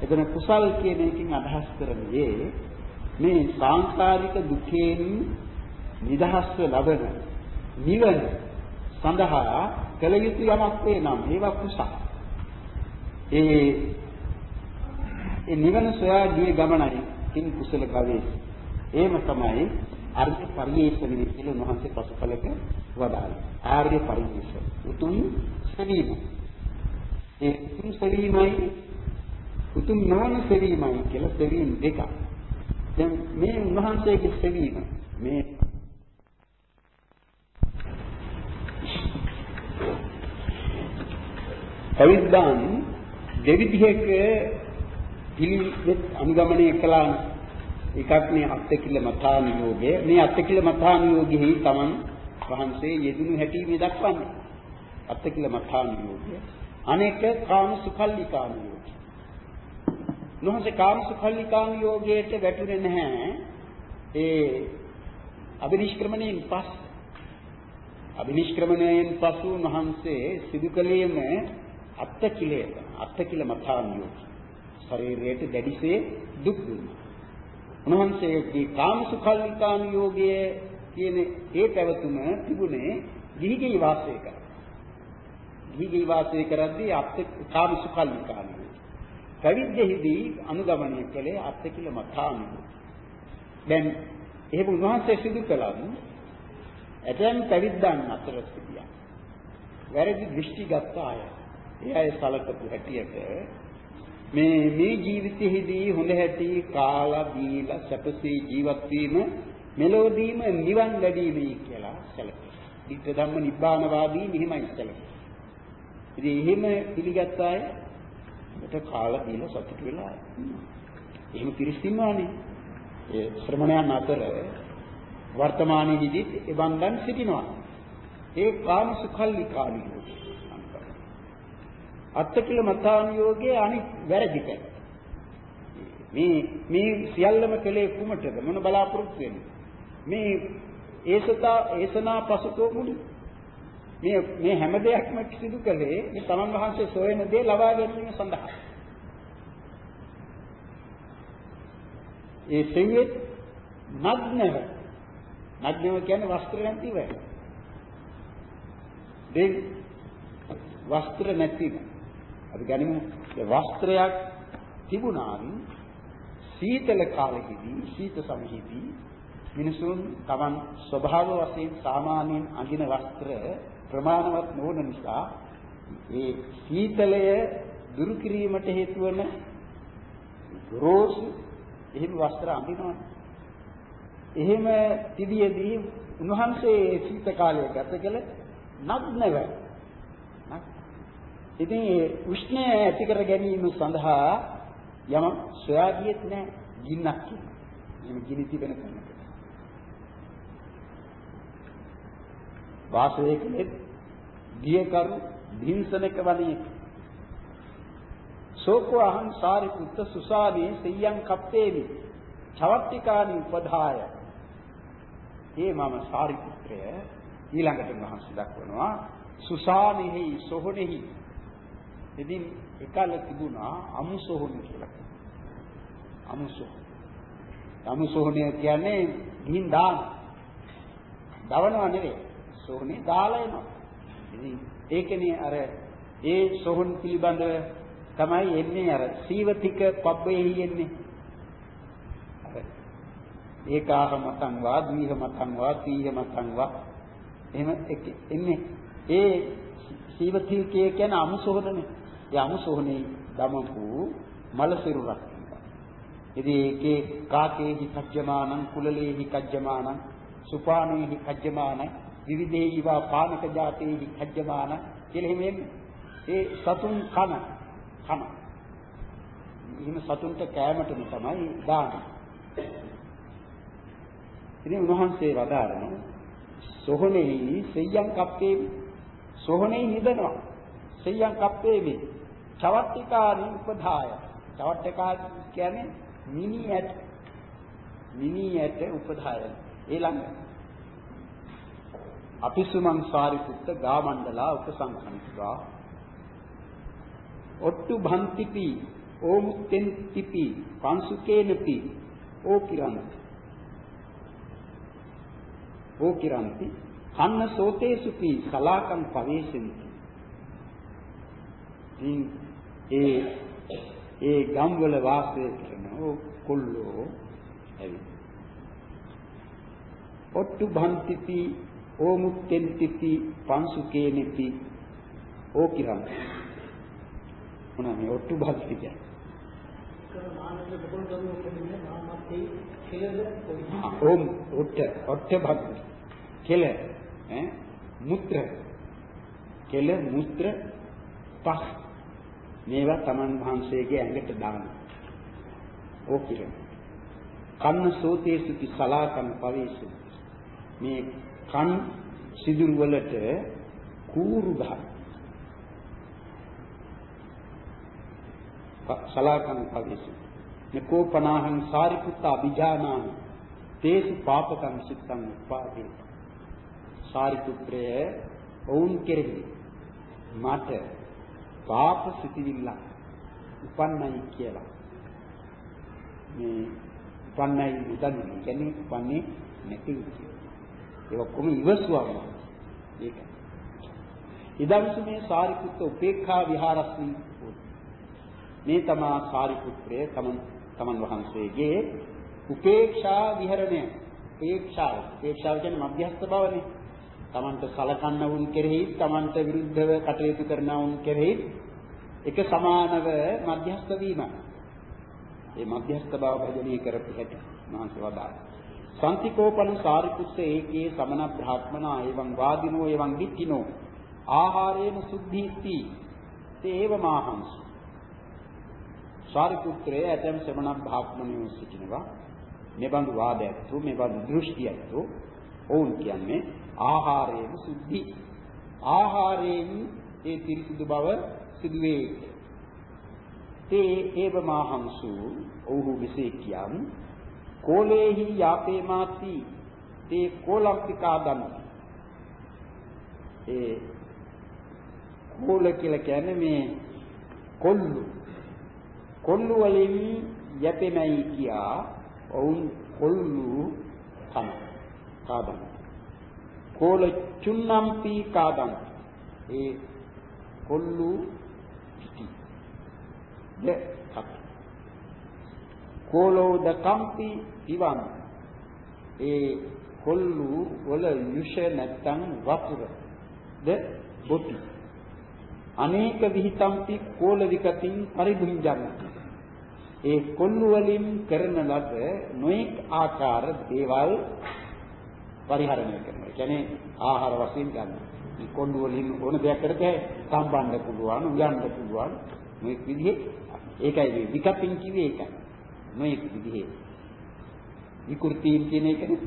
A: එතන කුසල් කියන එකකින් අදහස් කරන්නේ මේ සාංශාරික දුකෙන් නිදහස්ව ලබන නිවන සඳහා කළ යුතු යමක් වේ නම් ඒවා කුසල. ඒ ඒ නිවන සොයා ගිය ගමනයි කිං කුසල ගවේෂී. ඒම තමයි අර්ථ පරිේශණය කියලා උන්වහන්සේ පසුකලක වදාළා. ආර්ය පරිේශණ. උතුම් සවීම. ඒ උතුම් සවීමයි උතුම් නොවන සවීමයි කියලා සවීම දෙකක්. දැන් මේ උන්වහන්සේගේ සවීම මේ පවිද්දාන් දෙවිධයක පිළිවෙත් අනුගමනය කළා එකක් මේ අත්තිකිල මතානියෝගය. මේ අත්තිකිල මතානියෝගෙහි තමන් වහන්සේ යෙදුණු හැටි මේ දක්වන්නේ. අත්තිකිල මතානියෝගය. අනෙක කාම සුඛල්ලිකානියෝගය. නොහොසේ කාම සුඛල්ලිකානියෝගයට වැටුනේ නැහැ. ඒ අබිනිෂ්ක්‍රමණයෙන් පස් අබිනිෂ්ක්‍රමණයෙන් පසු මහන්සේ සිදු කළේම අත්තිකිලේ අත්තිකිල මතානියෝගය. ශරීරයට දැඩිසේ දුක් දුන්නා. උන්වහන්සේගේ කාමසුඛල්ලිකාන යෝගය කියන ඒ පැවතුම තිබුණේ ගිහිගෙයි වාසය කර. ගිහිගෙයි වාසය කරද්දී අත් කාමසුඛල්ලිකාන යෝගය. පැවිද්දෙහිදී අනුගමනය කළේ අත්තිකිල මතානු. දැන් එහෙම උන්වහන්සේ සිදු කළා ඇතැම් පැවිද්දන් අතර සිටියා. වැරදි දෘෂ්ටි ගත්ත අය. ඒ අය සලකපු හැටියට මේ මේ ජීවිතයේදී හොඳ හැටි කාලා බීලා සැපසේ ජීවත් වීම මෙලොවදීම නිවන් ලැබීමයි කියලා සැලකෙනවා. ධිට්ඨ ධම්ම නිබ්බානවාදී මෙහිමයි සැලකෙනවා. ඉතින් එහෙම පිළිගත් අය මට කාලා බීලා සතුට වෙලා එහෙම පිරිසිදුනානේ. ඒ ශ්‍රමණයන් අතර වර්තමානයේදී ඒ බන්දන් සිටිනවා. ඒ කාම සුඛල්ලි කාලිකෝ අත්තකිල මතානුയോഗයේ අනිත් වැරදි පැත්ත. මේ මේ සියල්ලම කලේ කුමටද මොන බලාපොරොත්තු වෙන්නේ? මේ ඒසතා ඒසනා පසුතෝ මුනි. මේ මේ හැම දෙයක්ම සිදු කළේ මේ තමන් වහන්සේ සොයන දේ ලබා ගැනීම සඳහා. ඒ සෙවිත් නග්නව නග්නව කියන්නේ වස්ත්‍ර නැතිව. දෙන් වස්ත්‍ර නැතිව අපි ගනිමු වස්ත්‍රයක් තිබුණාම සීතල කාලෙකදී සීත සමයේදී මිනිසුන් Taman ස්වභාව වශයෙන් සාමාන්‍යයෙන් අඳින වස්ත්‍ර ප්‍රමාණවත් නොවන නිසා ඒ සීතලය දුරු කිරීමට හේතු වන රෝසු එහෙම වස්ත්‍ර අඳිනවා. එහෙම තිබියදී උන්වහන්සේ සීත කාලය ගත කළ නග්නව ඉතින් ඒ උෂ්ණය ඇති කර ගැනීම සඳහා යම සොයාගියෙත් නැහැ ගින්නක් කියලා. එහෙම ගිනි තිබෙන තැනක. වාසය කළේ ගියකරු භින්සනක වනේ. සෝකෝ අහං සාරිපුත්ත සුසානේ සෙය්‍යං කප්පේමි. චවට්ටිකානි උපධාය. ඒ මම සාරිපුත්‍රය ඊළඟට මහන්සි දක්වනවා සුසානෙහි සොහොනෙහි ඉතින් එකල තිබුණා අමුසොහොන කියලා. අමුසොහොන. අමුසොහොනේ කියන්නේ ගිහින් දාන. දවනවා නෙවෙයි. සොහොනේ දාලා එනවා. ඉතින් ඒකනේ අර ඒ සොහොන් පිළිබඳව තමයි එන්නේ අර සීවතික පබ්බෙහි එන්නේ. ඒකාහ මතං වා ද්විහ මතං වා තීහ මතං වා එහෙම එන්නේ ඒ සීවතිකය කියන්නේ අමුසොහනනේ. ඒ අමුසොහනේ දමපු මල සිරුරක්. ඉතින් ඒකේ කාකේහි කජ්ජමානං කුලලේහි කජ්ජමානං සුපානේහි කජ්ජමානං විවිධේහිවා පානක ජාතේහි කජ්ජමානං කියලා එහෙම ඒ සතුන් කන කන. එහෙම සතුන්ට කෑමටම තමයි දාන්නේ. ඉතින් උන්වහන්සේ වදාරන සොහොනේහි සෙය්‍යං කප්පේ සොහොනේ නිදනවා. සෙය්‍යං කප්පේ මේ චවට්ටිකානි උපධාය. චවට්ටිකා කියන්නේ මිනි ඇට. මිනි ඇට උපධාය. ඊළඟ. අපිසුමං සාරිපුත්ත ගාමණ්ඩලා උපසංඛන්තිකා ඔට්ටු භන්තිපි ඕමුත්තෙන්තිපි පංසුකේනපි ඕකිරන්ති. ඕකිරන්ති. කන්න සෝතේසුපි සලාකම් පවේශෙන්ති ඒ ඒ ගම්වල වාසය කරන කොල්ලෝ ඇවිත් ඔට්ටු භන්තිපි ඕමුත්තෙන්තිපි පංසුකේනපි ඕකිරන්ති මොනවා මේ ඔට්ටු භක්ති කියන්නේ? ඕම් ඔට්ට ඔට්ට භක්ති කෙල ඈ මුත්‍ර. කෙල මුත්‍ර පස්. මේවා තමන් වහන්සේගේ ඇඟට දාන. ඕකිර කන්න සෝතේසු කි සලාකන් පවේශු මේ කන් සිදුරු වලට කූරු ගහ. සලාකන් පවිසු. නකෝ පනාහං සාරිපුත්ත අභිජානාමි. තේසු පාපකම් සිත්තං උපාදී. සාරිපුත්‍රය ඔවුන් කෙරෙහි මට පාප සිතිවිල්ල උපන්නයි කියලා. මේ උපන්නයි උදන්නේ කියන්නේ උපන්නේ නැති කියලා ඒක ඔක්කොම ඉවසුවම ඒක. ඉදන්සුමේ සාරිපුත්ත උපේක්ඛා විහාරස්මි මේ තමා සාරිපුත්‍රය තමන් තමන් වහන්සේගේ උපේක්ෂා විහරණය. උපේක්ෂාව. උපේක්ෂාව කියන්නේ මධ්‍යස්ථ බවනේ තමන්ට සලකන්න වුන් කෙරෙහි තමන්ට විරුද්ධව කටයුතු කරන වුන් කෙරෙහි එක සමානව මධ්‍යස්ථ වීම. ඒ මධ්‍යස්ථ බව භජනීය කරපු හැටි මහන්සි වදාළා. සම්තිකෝපන සාරිපුත්ත ඒකේ සමන බ්‍රාහ්මනා එවං වාදිනෝ එවං දික්ඛිනෝ ආහාරේන සුද්ධීති තේව මාහංසු. සාරිපුත්‍රයේ ඇතම් ශ්‍රමණ භාග්මනියෝ සිටිනවා. මෙබඳු වාදයක්තු මෙබඳු දෘෂ්ටියක්තු. ඔවුන් කියන්නේ ආහාරයෙන් සුද්ධි. ආහාරයෙන් ඒ පිරිසිදු බව සිදුවේ. තේ ඒව මාහංසු ඔහු විසේ කියන් කෝලේහි යාපේ මාති තේ කෝලම්පිකා දන්ති ඒ කෝල කියලා කියන්නේ මේ කොල්ලු. කොල්ලු වලින් යැපෙමයි කියා ඔවුන් කොල්ලු කන කාදම් කෝල චුන්නම්පි කාදම් ඒ කොල්ලු පිටි. දෙ කත්. කෝලෝ දකම්පි දිවන් ඒ කොල්ලු වල යුෂ නැත්තම් වතුර. ද බොටි. අනේක විහිතම්පි කෝල විකතින් පරිභුංජන්ති ඒ කොල්ලු වලින් කරන ලද නොඑක් ආකාර දේවල් පරිහරණය කරනවා. ඒ කියන්නේ ආහාර වශයෙන් ගන්න. මේ කොල්ලු වලින් ඕන දෙයක් කරතේ සම්බන්ධ පුළුවන්, උයන්න පුළුවන්. මේ විදිහේ ඒකයි මේ විකපින් කිව්වේ ඒකයි. නොඑක් විදිහේ විකෘතීන් කියන එකනේ.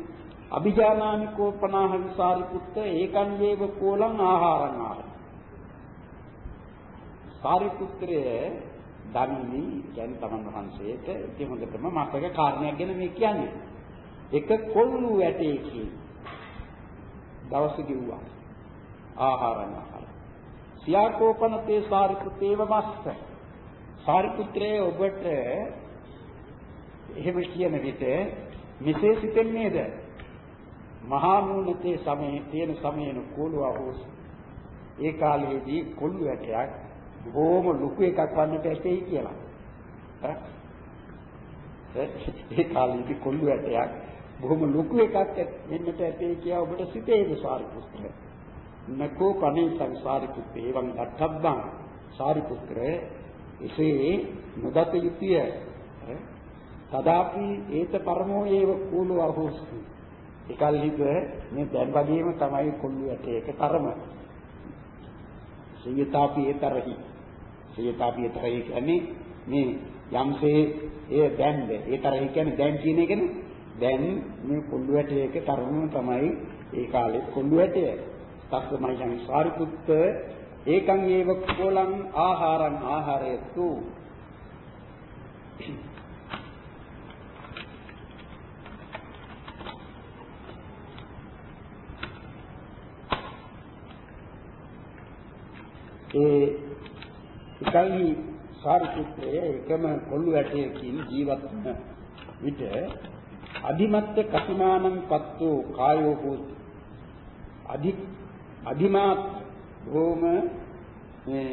A: අභිජානානි කෝපනාහ විසාරිපුත්ත ඒකං වේව කෝලං ආහාරං ආහාර. සාරිපුත්‍රය ධම්මි කියන්නේ තමන් වහන්සේට ඉති හොඳටම මතක කාරණයක් ගැන මේ කියන්නේ. එක කොල්ලු වැටේකින් දවස කිව්වා. ආහාරන ආහාර. සියාකෝපනතේ සාරිපුත්තේව මස්ස. සාරිපුත්‍රයේ ඔබට එහෙම කියන විට මෙසේ සිතන්නේද? මහා මූලතේ සමයේ තියෙන සමයේන කොළු අවෝස් ඒ කාලයේදී කොළු වැටයක් බොහොම ලොකු එකක් වන්නට ඇතේ කියලා. ඒ කාලේදී කොල්ලු ඇටයක් බොහොම ලොකු එකක් වෙන්නට ඇතේ කියලා ඔබට සිතේද සාරිපුත්‍ර. නකෝ කනේ සංසාරිපුත්ත එවං අට්ඨබ්බං සාරිපුත්‍ර එසේ නොදත යුතුය. තදාපි ඒත පරමෝ ඒව කූලෝ අහෝස්ති. එකල්හිද මේ දැන් වගේම තමයි කොල්ලු ඇටයක තරම. සියතාපි ඒතරහි. සියතාපි ඒතරහි කියන්නේ මේ යම්සේ ඒ දැන්ද. ඒතරහි කියන්නේ දැන් කියන එකනේ. දැන් මේ කොල්ලු ඇටයක තරම තමයි ඒ කාලේ කොල්ලු ඇටය තස්සමයි සංසාරිපුත්ත ඒකං ඒව කෝලං ආහාරං ආහාරයතු ඒ එකල්හි සාරිපුත්‍රය එකම කොල්ලු ඇටයකින් ජීවත් වන විට අධිමත්ත කසිමානං පත්තු කායෝ හෝති අධි අධිමාත් භෝම මේ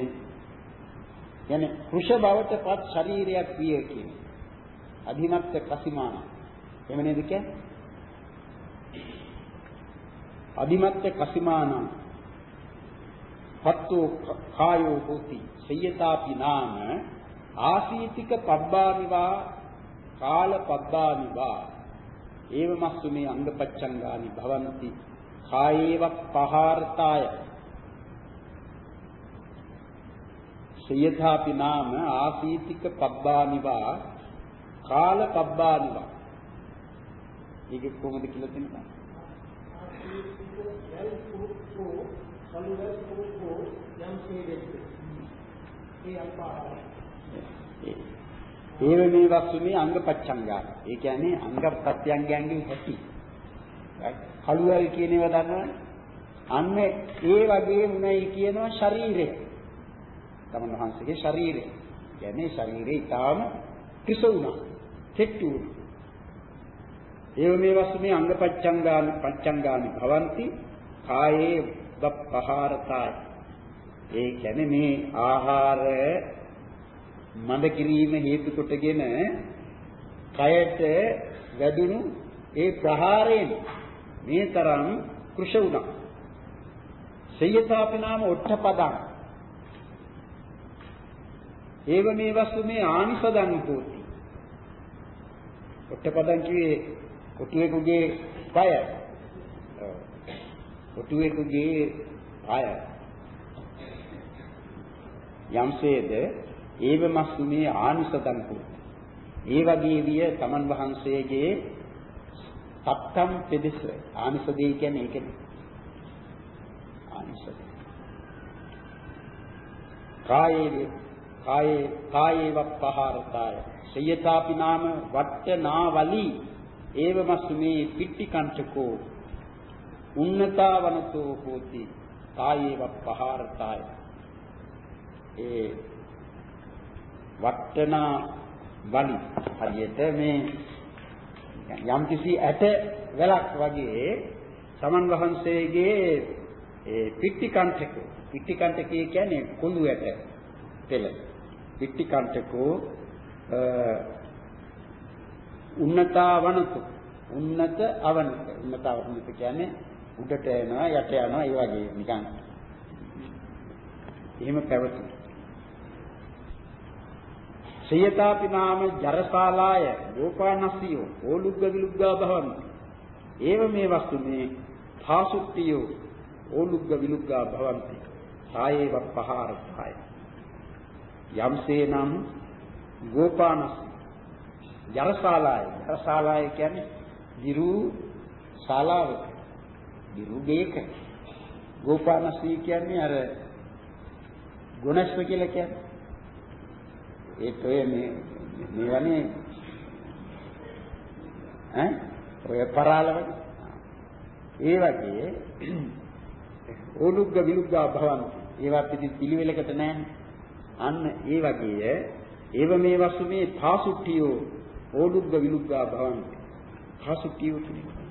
A: යන්නේ කෘෂ බවට පත් ශරීරයක් විය කියන්නේ අධිමත්ත කසිමාන එහෙම නේද කියන්නේ? අධිමත්ත කසිමානං පත්තු කායෝ හෝති සයතාපි නාම ආසීතික පබ්බානිවා කාල පබ්බානිවා. ඒවමස්සු මේ අංගපච්ඡංගානි භවಂತಿ. කායේව පහාර්තාය සයථාපි නාම ආසීතික පබ්බානිවා කාල පබ්බානිවා. ඒක කොහොමද කියලා තියෙනවා ඒව මේ වස්තුනේ අංග පච්ඡංගා. ඒ කියන්නේ අංග ප්‍රත්‍යංගයන්ගෙන් ඇති. කළුවල් කියන ඒවා දන්නවනේ. අන්න ඒ වගේ උණයි කියනවා ශරීරය. තමන් වහන්සේගේ ශරීරය. කියන්නේ ශරීරේ ඊටාම කිස වුණා. කෙට්ටු වුණා. ඒව මේ වස්තුනේ අංග පච්ඡංගාන පච්ඡංගානි භවಂತಿ කායේ වප්පහාරතාය. ඒ කියන්නේ මේ ආහාර මඳ කිරීම හේතු කොටගෙන කයට වැදුණු ඒ ප්‍රහාරයෙන් මේ තරම් කෘෂ වුණා. සයථාපි නාම ඔට්ඨපදං. ඒව මේ වස්තු මේ ආනිසදං හෝති. ඔට්ඨපදං කියේ කොටුවෙකුගේ පය. කොටුවෙකුගේ පය. යම්සේද ඒවමස්සු මේ ආනිසතං කුත්. ඒ වගේ විය තමන් වහන්සේගේ සත්තම් පෙදෙස ආනිසදේ කියන්නේ ඒකනේ. ආනිසද. කායේ කායේ කායේව පහාරතාය. සයතාපි නාම වට්ටනාවලි ඒවමස්සු මේ පිට්ටිකංචකෝ උන්නතාවනතෝ හෝති කායේව පහාරතාය. ඒ වට්ටනා බලි හරියට මේ යම්කිසි ඇට වැලක් වගේ සමන් වහන්සේගේ ඒ පිට්ටිකන්ඨක පිට්ටිකන්ඨකේ කියන්නේ කුළු ඇට පෙළ. පිට්ටිකන්ඨකෝ උන්නතාවනතු. උන්නත අවනත. උන්නතාවනත කියන්නේ උඩට යනවා යට යනවා ඒ වගේ නිකන්. එහෙම පැවතුන. සියතාපි නාම ජරසාලාය ගෝපානස්සියෝ ඕලුග්ග විලුග්ගා භවಂತಿ ඒව මේ වස්තු මේ භාසුට්ටියෝ ඕලුග්ග විලුග්ගා භවಂತಿ සායේව පහාරසාය යම්සේනම් ගෝපානස්සි ජරසාලාය ජරසාලාය කියන්නේ දිරු ශාලාවක දිරු ගේක. ගෝපානස්සි කියන්නේ අර ගුණස්ව කියලා කියන්නේ. ඒ ප්‍රේ මේ මේවනේ ඈ? ඔය පරාල වගේ ඒ වගේ ඕලුග්ග විලුග්ගා භවಂತಿ ඒවා පිටි පිළිවෙලකට නැන්නේ අන්න ඒ වගේය. ඒව මේ වසුමේ පාසුට්ටියෝ ඕලුග්ග විලුග්ගා භවಂತಿ පාසුට්ටියෝ කියන්නේ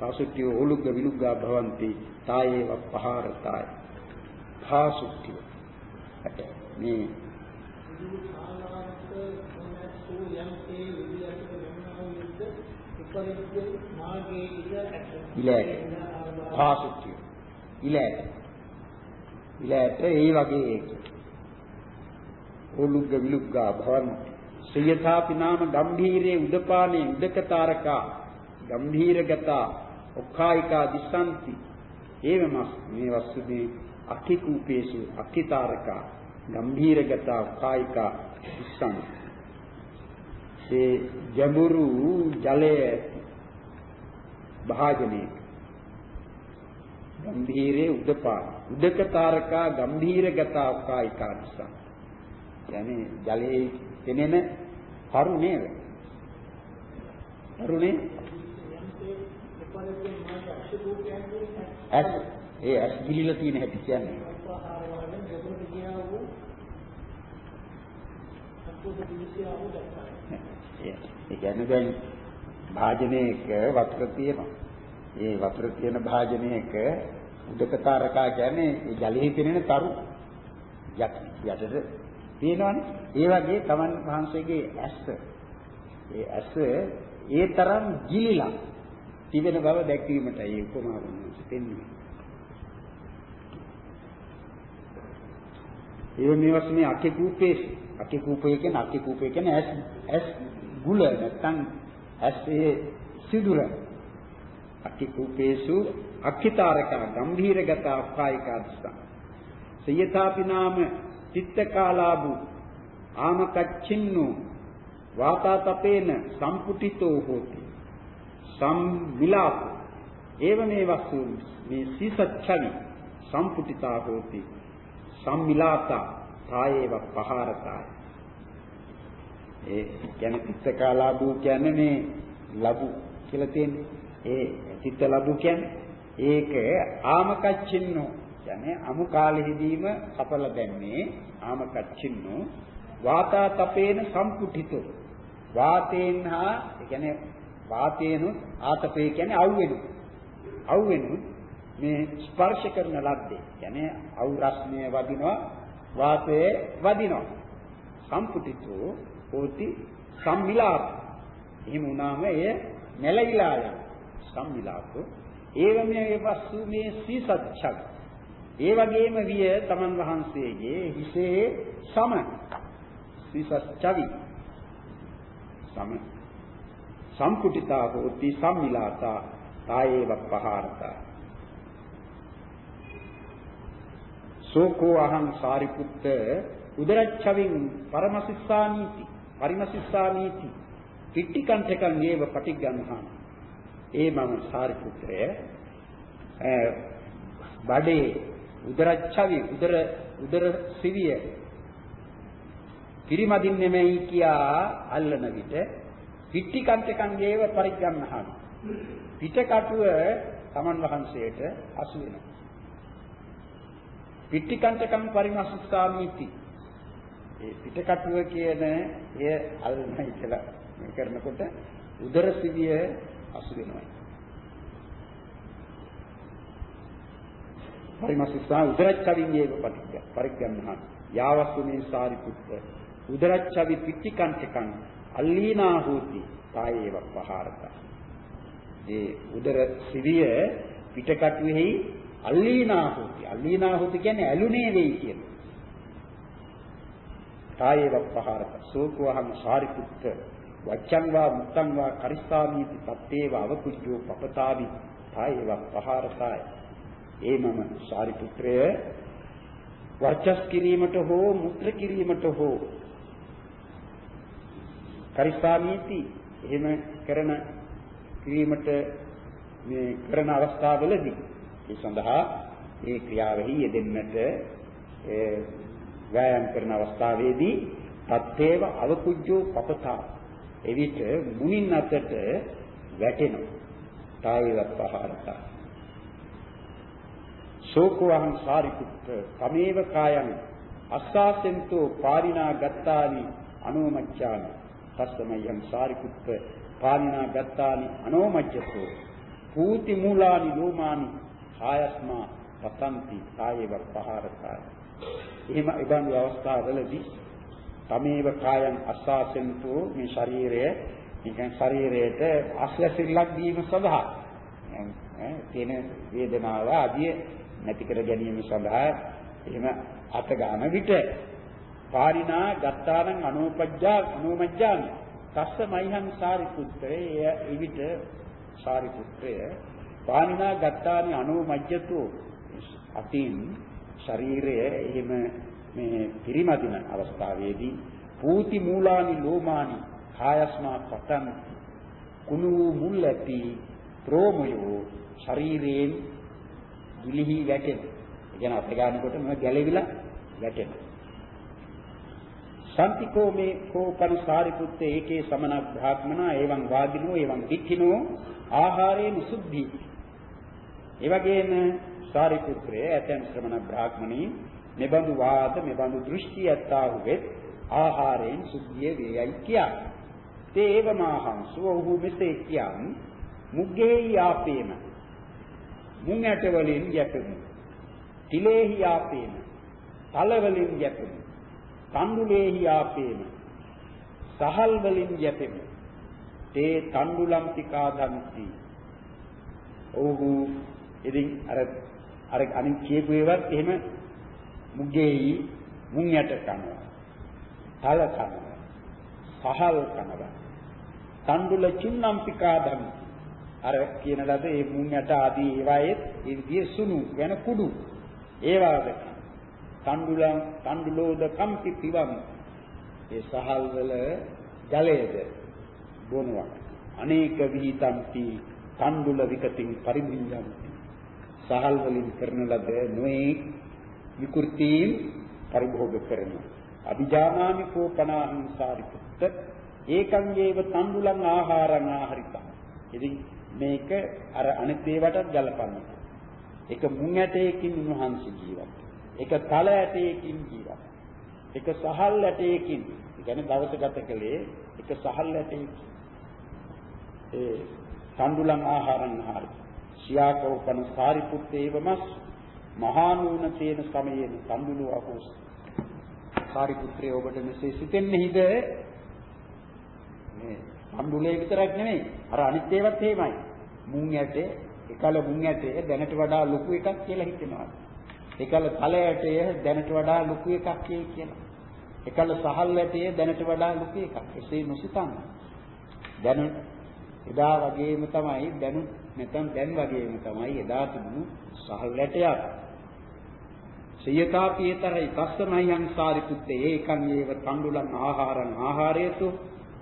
A: පාසුට්ටියෝ ඕලුග්ග විලුග්ගා භවಂತಿ තායේව පහාරතාය. පාසුට්ටියෝ. මේ ඉලෑක පාසුට්ටිය ඉලෑට. ඉලෑට ඒ වගේ ඒක. ඕලුග්ග විලුග්ගා භවන්ති. සයථාපි නාම ගම්භීරේ උදපානේ උදකතාරකා ගම්භීරගතා ඔක්ඛායිකා දිස්සanti ඒවමස් මේ වස්තුනේ අකිකූපේසු අකිතාරකා ගම්භීරගතා ඔක්ඛායිකා දිස්සanti ඒ ජඹුරු ජලයේ භාජනේ ගම්භීරේ උදපා උදකතාරකා ගම්භීරගතා ඔක්ඛායිකා දිස්සanti කියන්නේ ජලයේ පෙනෙන කරු නේද? කරුනේ ඇස්. ඒ ඇස් ගිලිලා තියෙන හැටි කියන්නේ. ඒ කියන්නේ දැන් භාජනයක වතුර තියෙනවා. ඒ වතුර තියෙන භාජනයක උදකතරකා කියන්නේ ඒ ජලයේ පෙනෙන තරු යටට තියෙනවනේ. ඒ වගේ තමන් වහන්සේගේ ඇස ඒ ඇස ඒ තරම් ගිලිලා තිබෙන බව දැක්වීමට ඒ උපමාව දෙන්නේ. ඒ මේ වස්නේ අකේ කූපේ අකේ කූපය කියන්නේ අකේ කූපය කියන්නේ ඇස් ඇස් ගුල නැත්තම් ඇස් ඒ සිදුර. අකේ කූපේසු අක්ඛිතාරක ගම්භීරගත අක්ඛායිකාස්ස සයථාපි නාම චිත්තකාලාබු ආමකච්චින්නෝ වාතාතපේන සම්පුටිතෝ හෝති. සම්විලාප ඒවමේ වස්තු මේ සීසච්ඡවි සම්පුටිතා හෝති. සම්මිලාතා කායේව පහරතා. ඒ කියන්නේ චිත්තකාලාබු කියන්නේ මේ ලබු කියලා තියෙන්නේ. ඒ චිත්ත ලබු කියන්නේ ඒක ආමකච්චින්නෝ. කියන්නේ අමු කාලෙහිදීම කපල දැන්නේ ආමකච්චින්නෝ. වාතා තපේන සම්පුඨිතෝ වාතේන් හා ඒ කියන්නේ වාතේන ආතපේ කියන්නේ අවුවෙනු. අවුවෙනු මේ ස්පර්ශ කරන ලද්දේ. කියන්නේ අවු රස්නේ වදිනවා වාතයේ වදිනවා. සම්පුඨිතෝ හෝති සම්මිලාප. එහෙම වුණාම එය නැලවිලා යන සම්මිලාපෝ. ඒවමයේ වස්තු මේ සීසච්ඡක් ඒ වගේම විය තමන් වහන්සේගේ හිසේ සම. සිසච්චවි සම. සම්පුටිතා හෝති සම්මිලාතා කායේව පහාරතා. සෝකෝ අහං සාරිපුත්ත උදරච්ඡවින් පරමසිස්සානීති පරිමසිස්සානීති කිට්ටිකන්ඨකං නේව පටිග්ගන්හා ඒ මම සාරිපුත්‍රය බඩේ උදරච්ඡවි උදර උදර සිවිය පිරිමදින්නෙමයි කියා අල්ලන විට පිට්ටිකන්තකංගේව පරිග්ගන්නහන පිටකටුව තමන් වහන්සේට අසු වෙනවා පිට්ටිකන්තකම් පරිමස්සාමීති ඒ පිටකටුව කියන එය අල්ලනයි කියලා කරනකොට උදර සිවිය අසු වෙනවා. පරිමස්සා උදරච්ඡවින්නේව පටිච්ච පරිග්ගන්හා යාවස්තුනේ සාරිපුත්ත. උදරච්ඡවි පිට්ටිකංචකං අල්ලීනා හෝති කායේව පහාරත. ඒ උදර සිවිය පිටකටුෙහි අල්ලීනා හෝති අල්ලීනා හෝති කියන්නේ ඇලුනේ වෙයි කියන කායේව පහාරත. සෝකවහං සාරිපුත්ත. වච්ඡං වා මුත්තං වා කරිස්සාමීති තත්තේව අවකුජ්ජෝ පපතාවි. කායේව පහාරතාය. ඒ මම සාරිපුත්‍රය වර්චස් කිරීමට හෝ මුත්‍ර කිරීමට හෝ කරිස්සාමීති එහෙම කරන කිරීමට මේ කරන අවස්ථාවවලදී ඒ සඳහා ඒ ක්‍රියාවෙහි යෙදෙන්නට ඒ වෑයම් කරන අවස්ථාවේදී තත්තේව අවකුජ්ජෝ පපතා. එවිට මුනින් අතට වැටෙනවා. තායවත් පහරතා. සෝකෝ අහං සාරිපුත්ත තමේව කායං අස්සාසෙන්තෝ පාරිනා ගත්තානි අනෝමච්ඡානි තස්සමයං සාරිපුත්ත පාරිනා ගත්තානි අනෝමච්ඡතෝ පූති මූලානි ලෝමානි කායස්මා පතන්ති කායේව පහරකාය එහෙම ඉබඳු අවස්ථාවලදී තමේව කායං අස්සාසෙන්තෝ මේ ශරීරය නිකන් ශරීරයට අස්ලසිල්ලක් දීම සඳහා තියෙන වේදනාව ආදී නැති කර ගැනීම සඳහා එහෙම අත ගන්න විට පාරිනා ගත්තානං අනෝපජ්ජා අනෝමජ්ජාමි. තස්ස මයිහං සාරිපුත්‍රය එවිට සාරිපුත්‍රය පානිනා ගත්තානි අනෝමජ්ජතු අතින් ශරීරය එහෙම මේ පිරිමදින අවස්ථාවේදී පූති මූලානි ලෝමානි කායස්මා පතන් කුණු මුල් ඇති ප්‍රෝමයෝ ශරීරයෙන් ගිලිහි වැටෙන. ඒ කියන්නේ අත ගන්නකොට මම ගැලවිලා වැටෙනවා. සම්තිකෝ මේ කෝපන සාරිපුත්ත ඒකේ සමන බ්‍රාහ්මනා එවං වාදිනෝ එවං දික්ඛිනෝ ආහාරේන සුද්ධි. ඒ වගේම සාරිපුත්‍රය ඇතැම් ශ්‍රමණ බ්‍රාහ්මණී මෙබඳු වාද මෙබඳු දෘෂ්ටි ඇත්තාහු වෙත් ආහාරයෙන් සුද්ධිය වේයයි කියා. තේව මාහංසු ඔහු මෙසේ කියන් මුග්ගේ යාපේම මුං ඇට වලින් යැපෙමු. තිලේහි යාපේම තල වලින් යැපෙමු. තණ්ඩුලේහි යාපේම සහල් වලින් යැපෙමු. තේ තණ්ඩුලම්තිකා ධම්ති. ඔහු ඉතින් අර අර අනිත් කියපු ඒවත් එහෙම මුගේයි මුං යට කනවා. තල කනවා. සහල් කනවා. තණ්ඩුල චුන්නම්පිකා ධම් අර කියන ලද ඒ මුං යට ආදී ඒවායේ ඒ විදිහේ සුණු වෙන කුඩු ඒවාද තණ්ඩුලම් තණ්ඩුලෝද කම්පි පිවම් ඒ සහල් වල ජලයේද බොනවා අනේක විහිතම්ති තණ්ඩුල විකතින් පරිබින්දන්ති සහල් වලින් කරන ලද නොයේ විකෘතීන් පරිභෝග කරනවා. අභිජානාමි කෝපනාහං සාරිපුත්ත ඒකං යේව තණ්ඩුලං ආහාරං ආහරිතං. ඉතින් මේක අර අනිත් ඒවටත් ගලපන්න. එක මුං ඇටයකින් උන්වහන්සේ ජීවත්. එක තල ඇටයකින් ජීවත්. එක සහල් ඇටයකින්. ඒ කියන්නේ දවස ගත කළේ එක සහල් ඇටයකින්. ඒ තණ්ඩුලං ආහාරං ආහරිතං. සියාකෝපන සාරිපුත්තේවමස් මහානූන තේන සමයේන තණ්ඩුලෝ අහෝස් සාරිපුත්‍රය ඔබට මෙසේ සිතෙන්නේහිද මේ තණ්ඩුලේ විතරක් නෙමෙයි අර අනිත් ඒවාත් එහෙමයි. මුං ඇටේ එකල මුං ඇටේ දැනට වඩා ලොකු එකක් කියලා හිතෙනවා. එකල තල ඇටේ දැනට වඩා ලොකු එකක් කියලා එකල සහල් ඇටේ දැනට වඩා ලොකු එකක්. එසේ නොසිතන්න. දැන එදා වගේම තමයි දැනු නැත්නම් දැන් වගේම තමයි එදා තිබුණු සහල් ඇටයක්. සියතාපීතරයි තස්සමයන් සාරිපුත්තේ ඒකං ඒව තණ්ඩුලං ආහාරං ආහාරේතු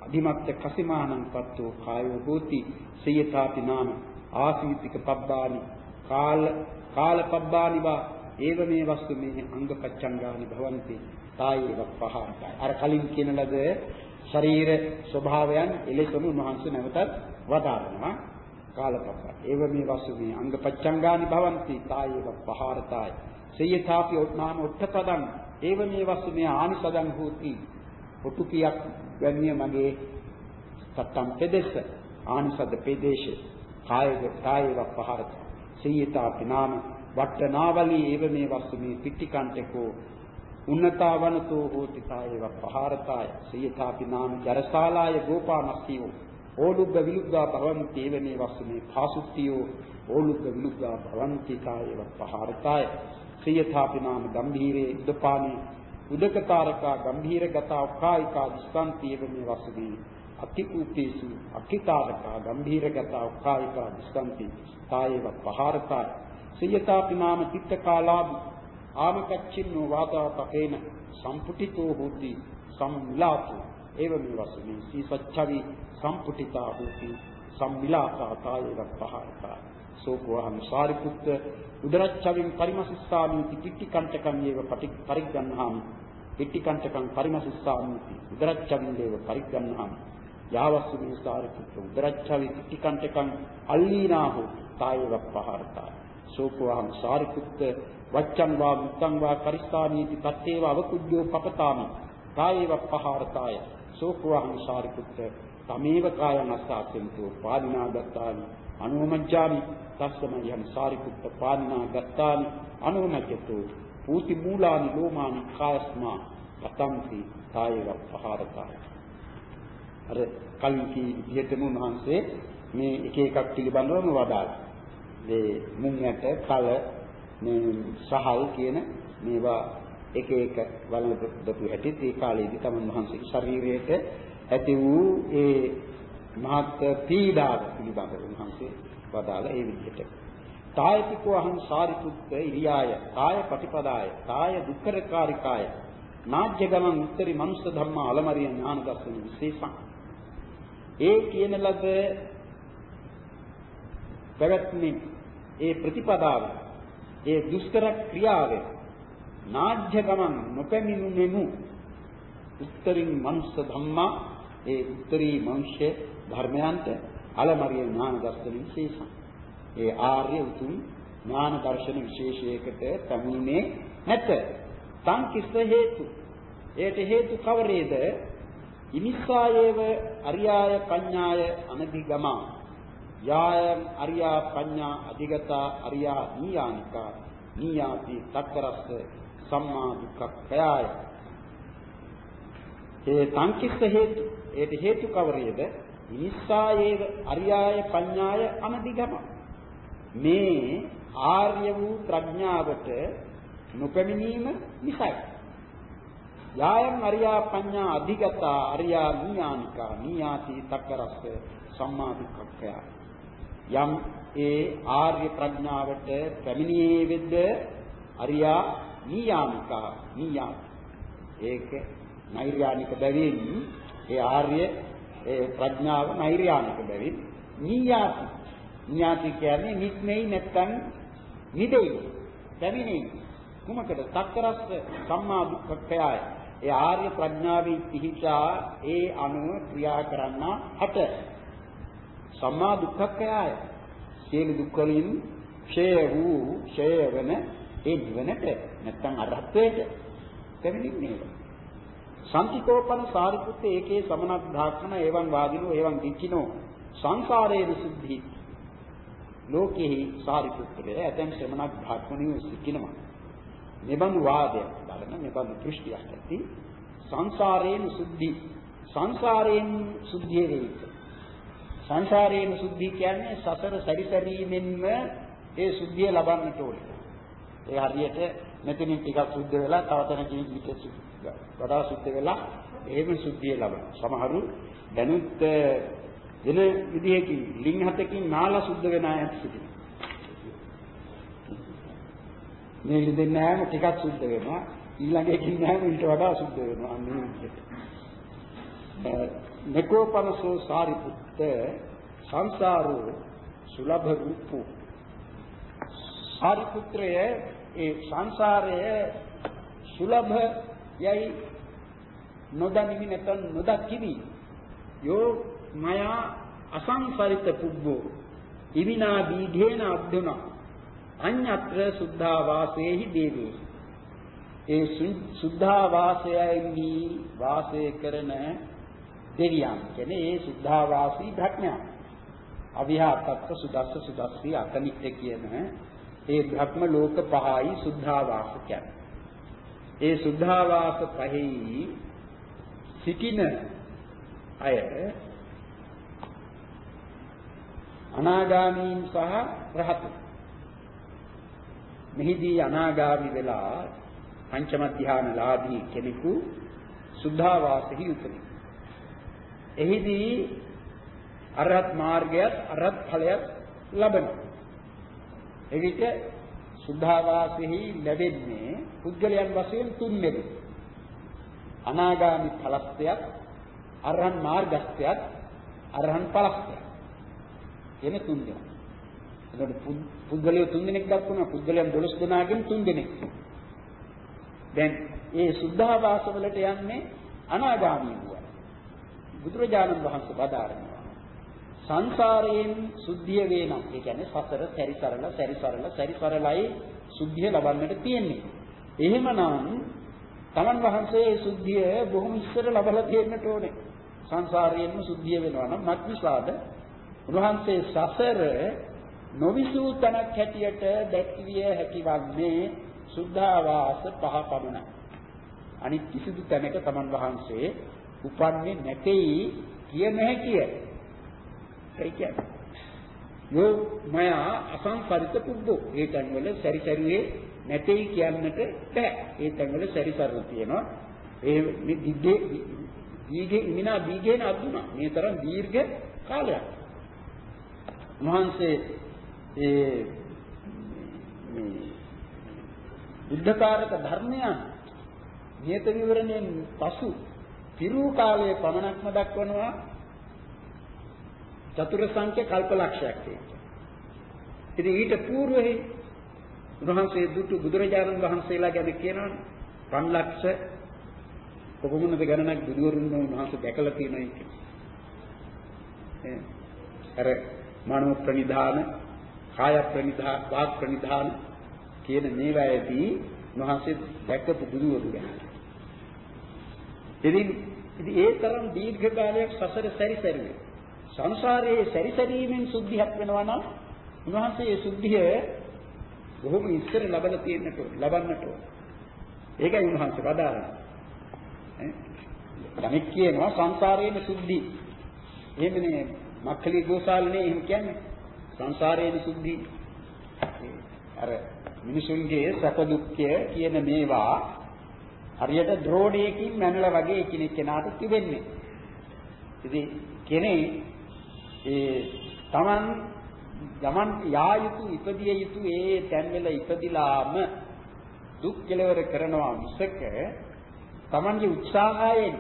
A: අධිමත්ත කසිමානං පත්තෝ කායෝ හෝති. සියතාපි නාම ආසීතික පබ්බානි. කාල කාල පබ්බානි වා ඒව මේ වස්තු මේ අංගපච්චංගානි භවಂತಿ තායේව පහාරයි. අර කලින් කියන ලද ශරීර ස්වභාවයන් එලෙසම උන්වහන්සේ නැවතත් වදාරනවා කාලපප්ප. ඒව මේ වසුමේ අංගපච්චංගානි භවಂತಿ තායේව පහාරතාය. සේයථාපි ඔත්නාම උත්තපදං ඒව මේ වසුමේ ආනිසදං හෝති. ඔටුකියක් ගන්නේ මගේ සත්තම් පෙදෙස ආනිසද පෙදේශ කායව කායව පහාරත. සේයථාපි නාම වට්ටනාවලි ඒව මේ වසුමේ පිට්ටිකන්ටකෝ උන්නතාවනතෝ හෝති කායව පහාරතාය. සේයථාපි නාම ජරසාලාය ගෝපානස්සීවෝ ඕලුග්ග විලුග්ගා භවಂತಿ එවනේ වස්සමේ පාසුත්තියෝ ඕලුග්ග විලුග්ගා භවಂತಿ කායව පහාරතාය. සියථාපි නාම ගම්භීරේ උදපානේ උදකතාරකා ගම්භීරගතා උකායිකා දිස්කන්ති එවනේ වස්සමේ අතිකූපේසු අකිතාරකා ගම්භීරගතා උකායිකා දිස්කන්ති කායව පහාරතාය. සියථාපි නාම තිත්තකාලාභ ආමකච්චින්නෝ වාදාපකේන සම්පුටිතෝ හෝති සම්ලාපෝ එවනේ වස්සමේ සීසච්ඡවි සම්පුටිතා හෝති සම්මිලාසා කායේව පහරතා සෝකෝහං සාරිපුත්ත උදරච්ඡවින් පරිමසිස්සාමිති කිට්ටි කණ්ඨකම් යේව පරිග්ගන්හාමි. කිට්ටි කණ්ඨකම් පරිමසිස්සාමිති උදරච්ඡවින් දේව පරිග්ගන්හාමි. යාවස්සු මේ සාරිපුත්ත උදරච්ඡවි කිට්ටි කණ්ඨකම් අල්ලීනාහු කායේව පහරතා. සෝකෝහං සාරිපුත්ත වච්ඡං වා මුත්තං වා කරිස්සාමීති තත්තේව අවකුජ්ජෝ පපතාමි. කායේව පහරතාය. සෝකෝහං සාරිපුත්ත තමේව කායං අස්සාසෙන්තෝ පාදිනා දත්තානි අනුමජ්ජාමි තස්සම යම් සාරිපුත්ත පාදිනා දත්තානි අනුමජ්ජතෝ පූති මූලානි ලෝමානි කායස්මා පතම්ති කායව පහරතාය අර කලින් කී විදිහටම උන්වහන්සේ මේ එක එකක් පිළිබඳවම වදාළා. මේ මුං ඇට, කල, මේ සහල් කියන මේවා එක එක වළඳපු හැටිත් ඒ කාලේදී තමන් වහන්සේගේ ශරීරයට ඇති වූ ඒ මහත් පීඩාව පිළිබඳව උන්වහන්සේ වදාළ ඒ විදිහට. තායතිකෝ අහං සාරිපුත්ත ඉරියාය කාය පටිපදාය කාය දුක්ඛරකාරිකාය. නාජ්‍ය ගමන් උත්තරී මනුස්ස ධම්ම අලමරිය ඥාන දර්ශන විශේෂං. ඒ කියන ලද පැවැත්මේ ඒ ප්‍රතිපදාව ඒ දුෂ්කර ක්‍රියාවේ නාජ්‍ය ගමන් නොපැමිණුනෙමු උත්තරින් මනුස්ස ධම්මා ඒ උත්තරී මනුෂ්‍ය ධර්මයන්ට අලමරිය ඥාන දර්ශන විශේෂං ඒ ආර්ය උතුම් ඥාන දර්ශන විශේෂයකට පැමිණීමේ නැත. සංකිස්ස හේතු. ඒට හේතු කවරේද? ඉනිස්සායේව අරියාය පඤ්ඤාය අනදිගමා. යායම් අරියා පඤ්ඤා අධිගතා අරියා නීයානිකා. නීයාති තක්කරස්ස සම්මා දුක්ඛයය ඒ සංකිස්ස හේතු. ඒට හේතු කවරේද ඉනිස්සායේව අරියාය පඤ්ඤාය අනදිගමා මේ ආර්ය වූ ප්‍රඥාවට නොපැමිණීම නිසයි. යායන් අරියා පඤ්ඤා අධිගතා අරියා නීයානිකා නීයාති තක්කරස්ස සම්මාදික්ඛය. යම් ඒ ආර්ය ප්‍රඥාවට පැමිණියේ වෙද්ද අරියා නීයානිකා නීයා. ඒක නෛර්යානික බැවින් ඒ ආර්ය ඒ ප්‍රඥාව නෛර්යානික බැවින් නීයාති ඥාති කියන්නේ නික්මෙයි නැත්තම් නිදෙයි. පැමිණෙයි. කුමකද? සක්කරස්ස සම්මා දුක්ඛයයි. ඒ ආර්ය ප්‍රඥාවේ පිහිටා ඒ අනුව ක්‍රියා කරන්නා හට සම්මා දුක්ඛයයි. සියලු දුක් වලින් ක්ෂය වූ ක්ෂය වෙන ඒ නිවනට නැත්තම් අරහත්වයට පැමිණෙන්නේ. සම්තිකෝපන සාරිපුත්ත ඒකේ සමනක් ධාක්ෂණ එවං වාදිනෝ එවං දිච්චිනෝ සංසාරේන සුද්ධි ලෝකෙහි සාරිපුත්‍රය ඇතැම් ශ්‍රමණක් භාග්මනිය සිටිනවා. මෙබඳු වාදයක් බලන මෙබඳු දෘෂ්ටියක් ඇති සංසාරයෙන් සුද්ධි සංසාරයෙන් සුද්ධිය වේවිත. සංසාරයෙන් සුද්ධි කියන්නේ සසර සැරිසැරීමෙන්ම ඒ සුද්ධිය ලබන්නට ඕනේ. ඒ හරියට මෙතනින් ටිකක් සුද්ධ වෙලා තව තැනකින් පිට වඩා සුද්ධ වෙලා එහෙම සුද්ධිය ලබන. සමහරු දැනුත් වෙන විදිහකින් ලිං හතකින් නාලා සුද්ධ වෙන අය සිටිනවා. මේ විදිහෙන් නෑම ටිකක් සුද්ධ වෙනවා ඊළඟ එකකින් නෑම ඊට වඩා සුද්ධ වෙනවා මේ විදිහට. නකෝපනසෝ සාරිපුත්ත සංසාරෝ සුලභ රූපෝ සාරිපුත්‍රය ඒ සංසාරය සුලභ යයි නොදනිමි නැත්නම් නොදකිවි යෝ මයා අසංසරිත පුබ්බෝ. ඉමිනා දීඝේන අබ්දුනා. අඤ්ඤත්‍ර සුද්ධා වාසේහි දේවේ. ඒ සුද්ධා වාසයයි වාසය කරන දෙවියන්. කියන්නේ ඒ සුද්ධා වාසී භක්ඥා අවිහාතත්ව සුදස්ස සුදස්සී අකනිත්‍ය කියන ඒ භක්ම ලෝක පහයි සුද්ධා වාස කියන්නේ ඒ සුද්ධා වාස පහෙහි සිටින අය අනාගාමීන් සහ රහතන්. මෙහිදී අනාගාමි වෙලා පංචම ධානලාභී කෙනෙකු සුද්ධාවාසෙහි උපදී. එහිදී අරහත් මාර්ගයත් අරහත් ඵලයත් ලබනවා. එවිට සුද්ධාවාසෙහි ලැබෙන්නේ පුද්ගලයන් වශයෙන් තුන් දෙනෙක්. අනාගාමි ඵලස්ත්‍යයක්, අරහන් මාර්ගස්ත්‍යයක්, අරහන් ඵලස්ත්‍යයක්. කියන තුන් දෙනා. එතකොට පුද්ගලයෝ තුන් දෙනෙක් දක්වනවා පුද්ගලයන් 12 දෙනාගෙන් තුන් දෙනෙක්. දැන් ඒ සුද්ධාවාස වලට යන්නේ අනාගාමී වූවා. බුදුරජාණන් වහන්සේ වදාරනවා සංසාරයෙන් සුද්ධිය වේනම් ඒ කියන්නේ සතර සැරිසරල සැරිසරල සැරිසරලයි සුද්ධිය ලබන්නට තියෙන්නේ. එහෙමනම් තමන් වහන්සේ ඒ සුද්ධිය බොහොම ඉස්සර ලබලා තියෙන්නට ඕනේ. සංසාරයෙන්ම සුද්ධිය වෙනවා නම් මත්විසාද උන්වහන්සේ සසර නොවිසූ තනක් හැටියට දැක්විය හැකිවන්නේ සුද්ධාවාස පහ පමණයි. අනිත් කිසිදු තැනක තමන් වහන්සේ උපන්නේ නැtei කිය නොහැකිය. ඒ කියන්නේ යෝ මයා අසංසරිත පුබ්බෝ. ඒ තැන් වල සැරිසරුවේ නැtei කියන්නට බෑ. ඒ තැන් වල සැරිසරු තියෙනවා. ඒ මේ දිග්ගේ දීගේ ඉමිනා දීගේන අදුනා. මේ තරම් දීර්ඝ කාලයක්. මහන්සේ ඒ මේ බුද්ධකාරක ධර්මයන් නියත විවරණයෙන් පසු පිරූ කාලයේ පමණක්ම දක්වනවා චතුර සංඛ්‍ය කල්පලක්ෂයක් කියලා. ඉතින් ඊට పూర్වෙහි උන්වහන්සේ දුටු බුදුරජාණන් වහන්සේලා ගැන කියනවනේ 5 ලක්ෂ කොහොමද ගණනක් බුදුවරුන් වහන්සේ දැකලා තියෙනවා කියන්නේ. අර මනෝ ප්‍රනිධාන, කාය ප්‍රනිධාන, වාක් ප්‍රනිධාන කියන මේවායේදී උන්වහන්සේ දැක්කපු බුදුවරු ගැන. ඉතින් ඉතින් ඒ තරම් දීර්ඝ කාලයක් සසර සැරිසැරුවේ. සංසාරයේ සැරිසැරීමෙන් සුද්ධියක් වෙනවා නම් උන්වහන්සේ ඒ සුද්ධිය බොහොම ඉස්සර ලබලා තියෙන්නට ලබන්නට ඕන. ඒකයි උන්වහන්සේ වදාරන්නේ. කෙනෙක් කියනවා සංසාරයේම සුද්ධි. එහෙමනේ මක්ඛලි ගෝසාලනේ එහෙම කියන්නේ සංසාරයේම සුද්ධි. අර මිනිසුන්ගේ සැප දුක්ඛය කියන මේවා හරියට ද්‍රෝණයකින් මැනලා වගේ එකිනෙක කෙනාට තිබෙන්නේ. ඉතින් කෙනේ ඒ Taman ගමන් යා යුතු ඉපදිය යුතු ඒ තැන්වල ඉපදිලාම දුක් කෙලවර කරනවා මිසක Tamanගේ උත්සාහයෙන්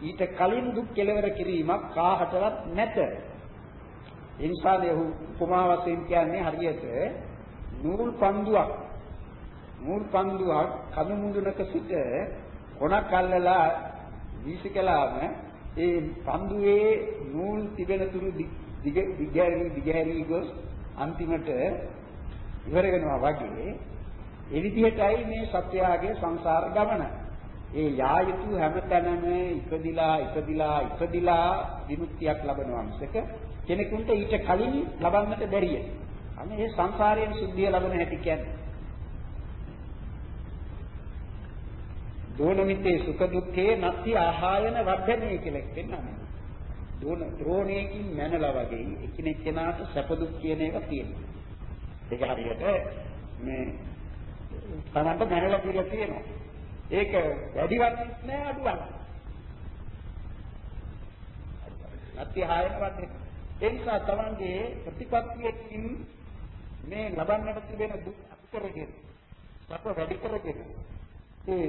A: ඊට කලින් දුක් කෙලවර කිරීමක් කාහටවත් නැත. ඒ නිසා මේ උපමා වශයෙන් කියන්නේ හරියට නූල් පන්දුවක් නූල් පන්දුවක් කඳු මුදුනක සිට කොනක් අල්ලලා වීසි කළාම ඒ පන්දුවේ නූල් තිබෙන තුරු දිග දිගහැරි දිගහැරි ගොස් අන්තිමට ඉවර වෙනවා වගේ ඒ විදිහටයි මේ සත්‍යයේ සංසාර ගමන. ඒ යා යුතු හැමතැනම ඉපදිලා ඉපදිලා ඉපදිලා විමුක්තියක් ලබනවා මිසක කෙනෙකුට ඊට කලින් ලබන්නට බැරිය. අනේ මේ සංසාරයෙන් සුද්ධිය ලබන හැටි කියන්නේ. දෝනමිතේ සුඛ දුක්ඛේ නැති ආහායන වර්ධනේ කියලා කියනවා. දෝන ද්‍රෝණයකින් මැනලා වගේ එකිනෙක කෙනාට සැප දුක් කියන එක තියෙනවා. ඒක හරියට මේ තමන්ට මැනලා කියලා තියෙනවා. ඒක වැඩිවත් නෑ අඩුවක්. නැති ආයන වර්ධනේ. ඒ නිසා තමන්ගේ ප්‍රතිපත්තියකින් මේ ලබන්නට තිබෙන දුක් අත් කරගෙන සැප වැඩි කරගෙන ඒ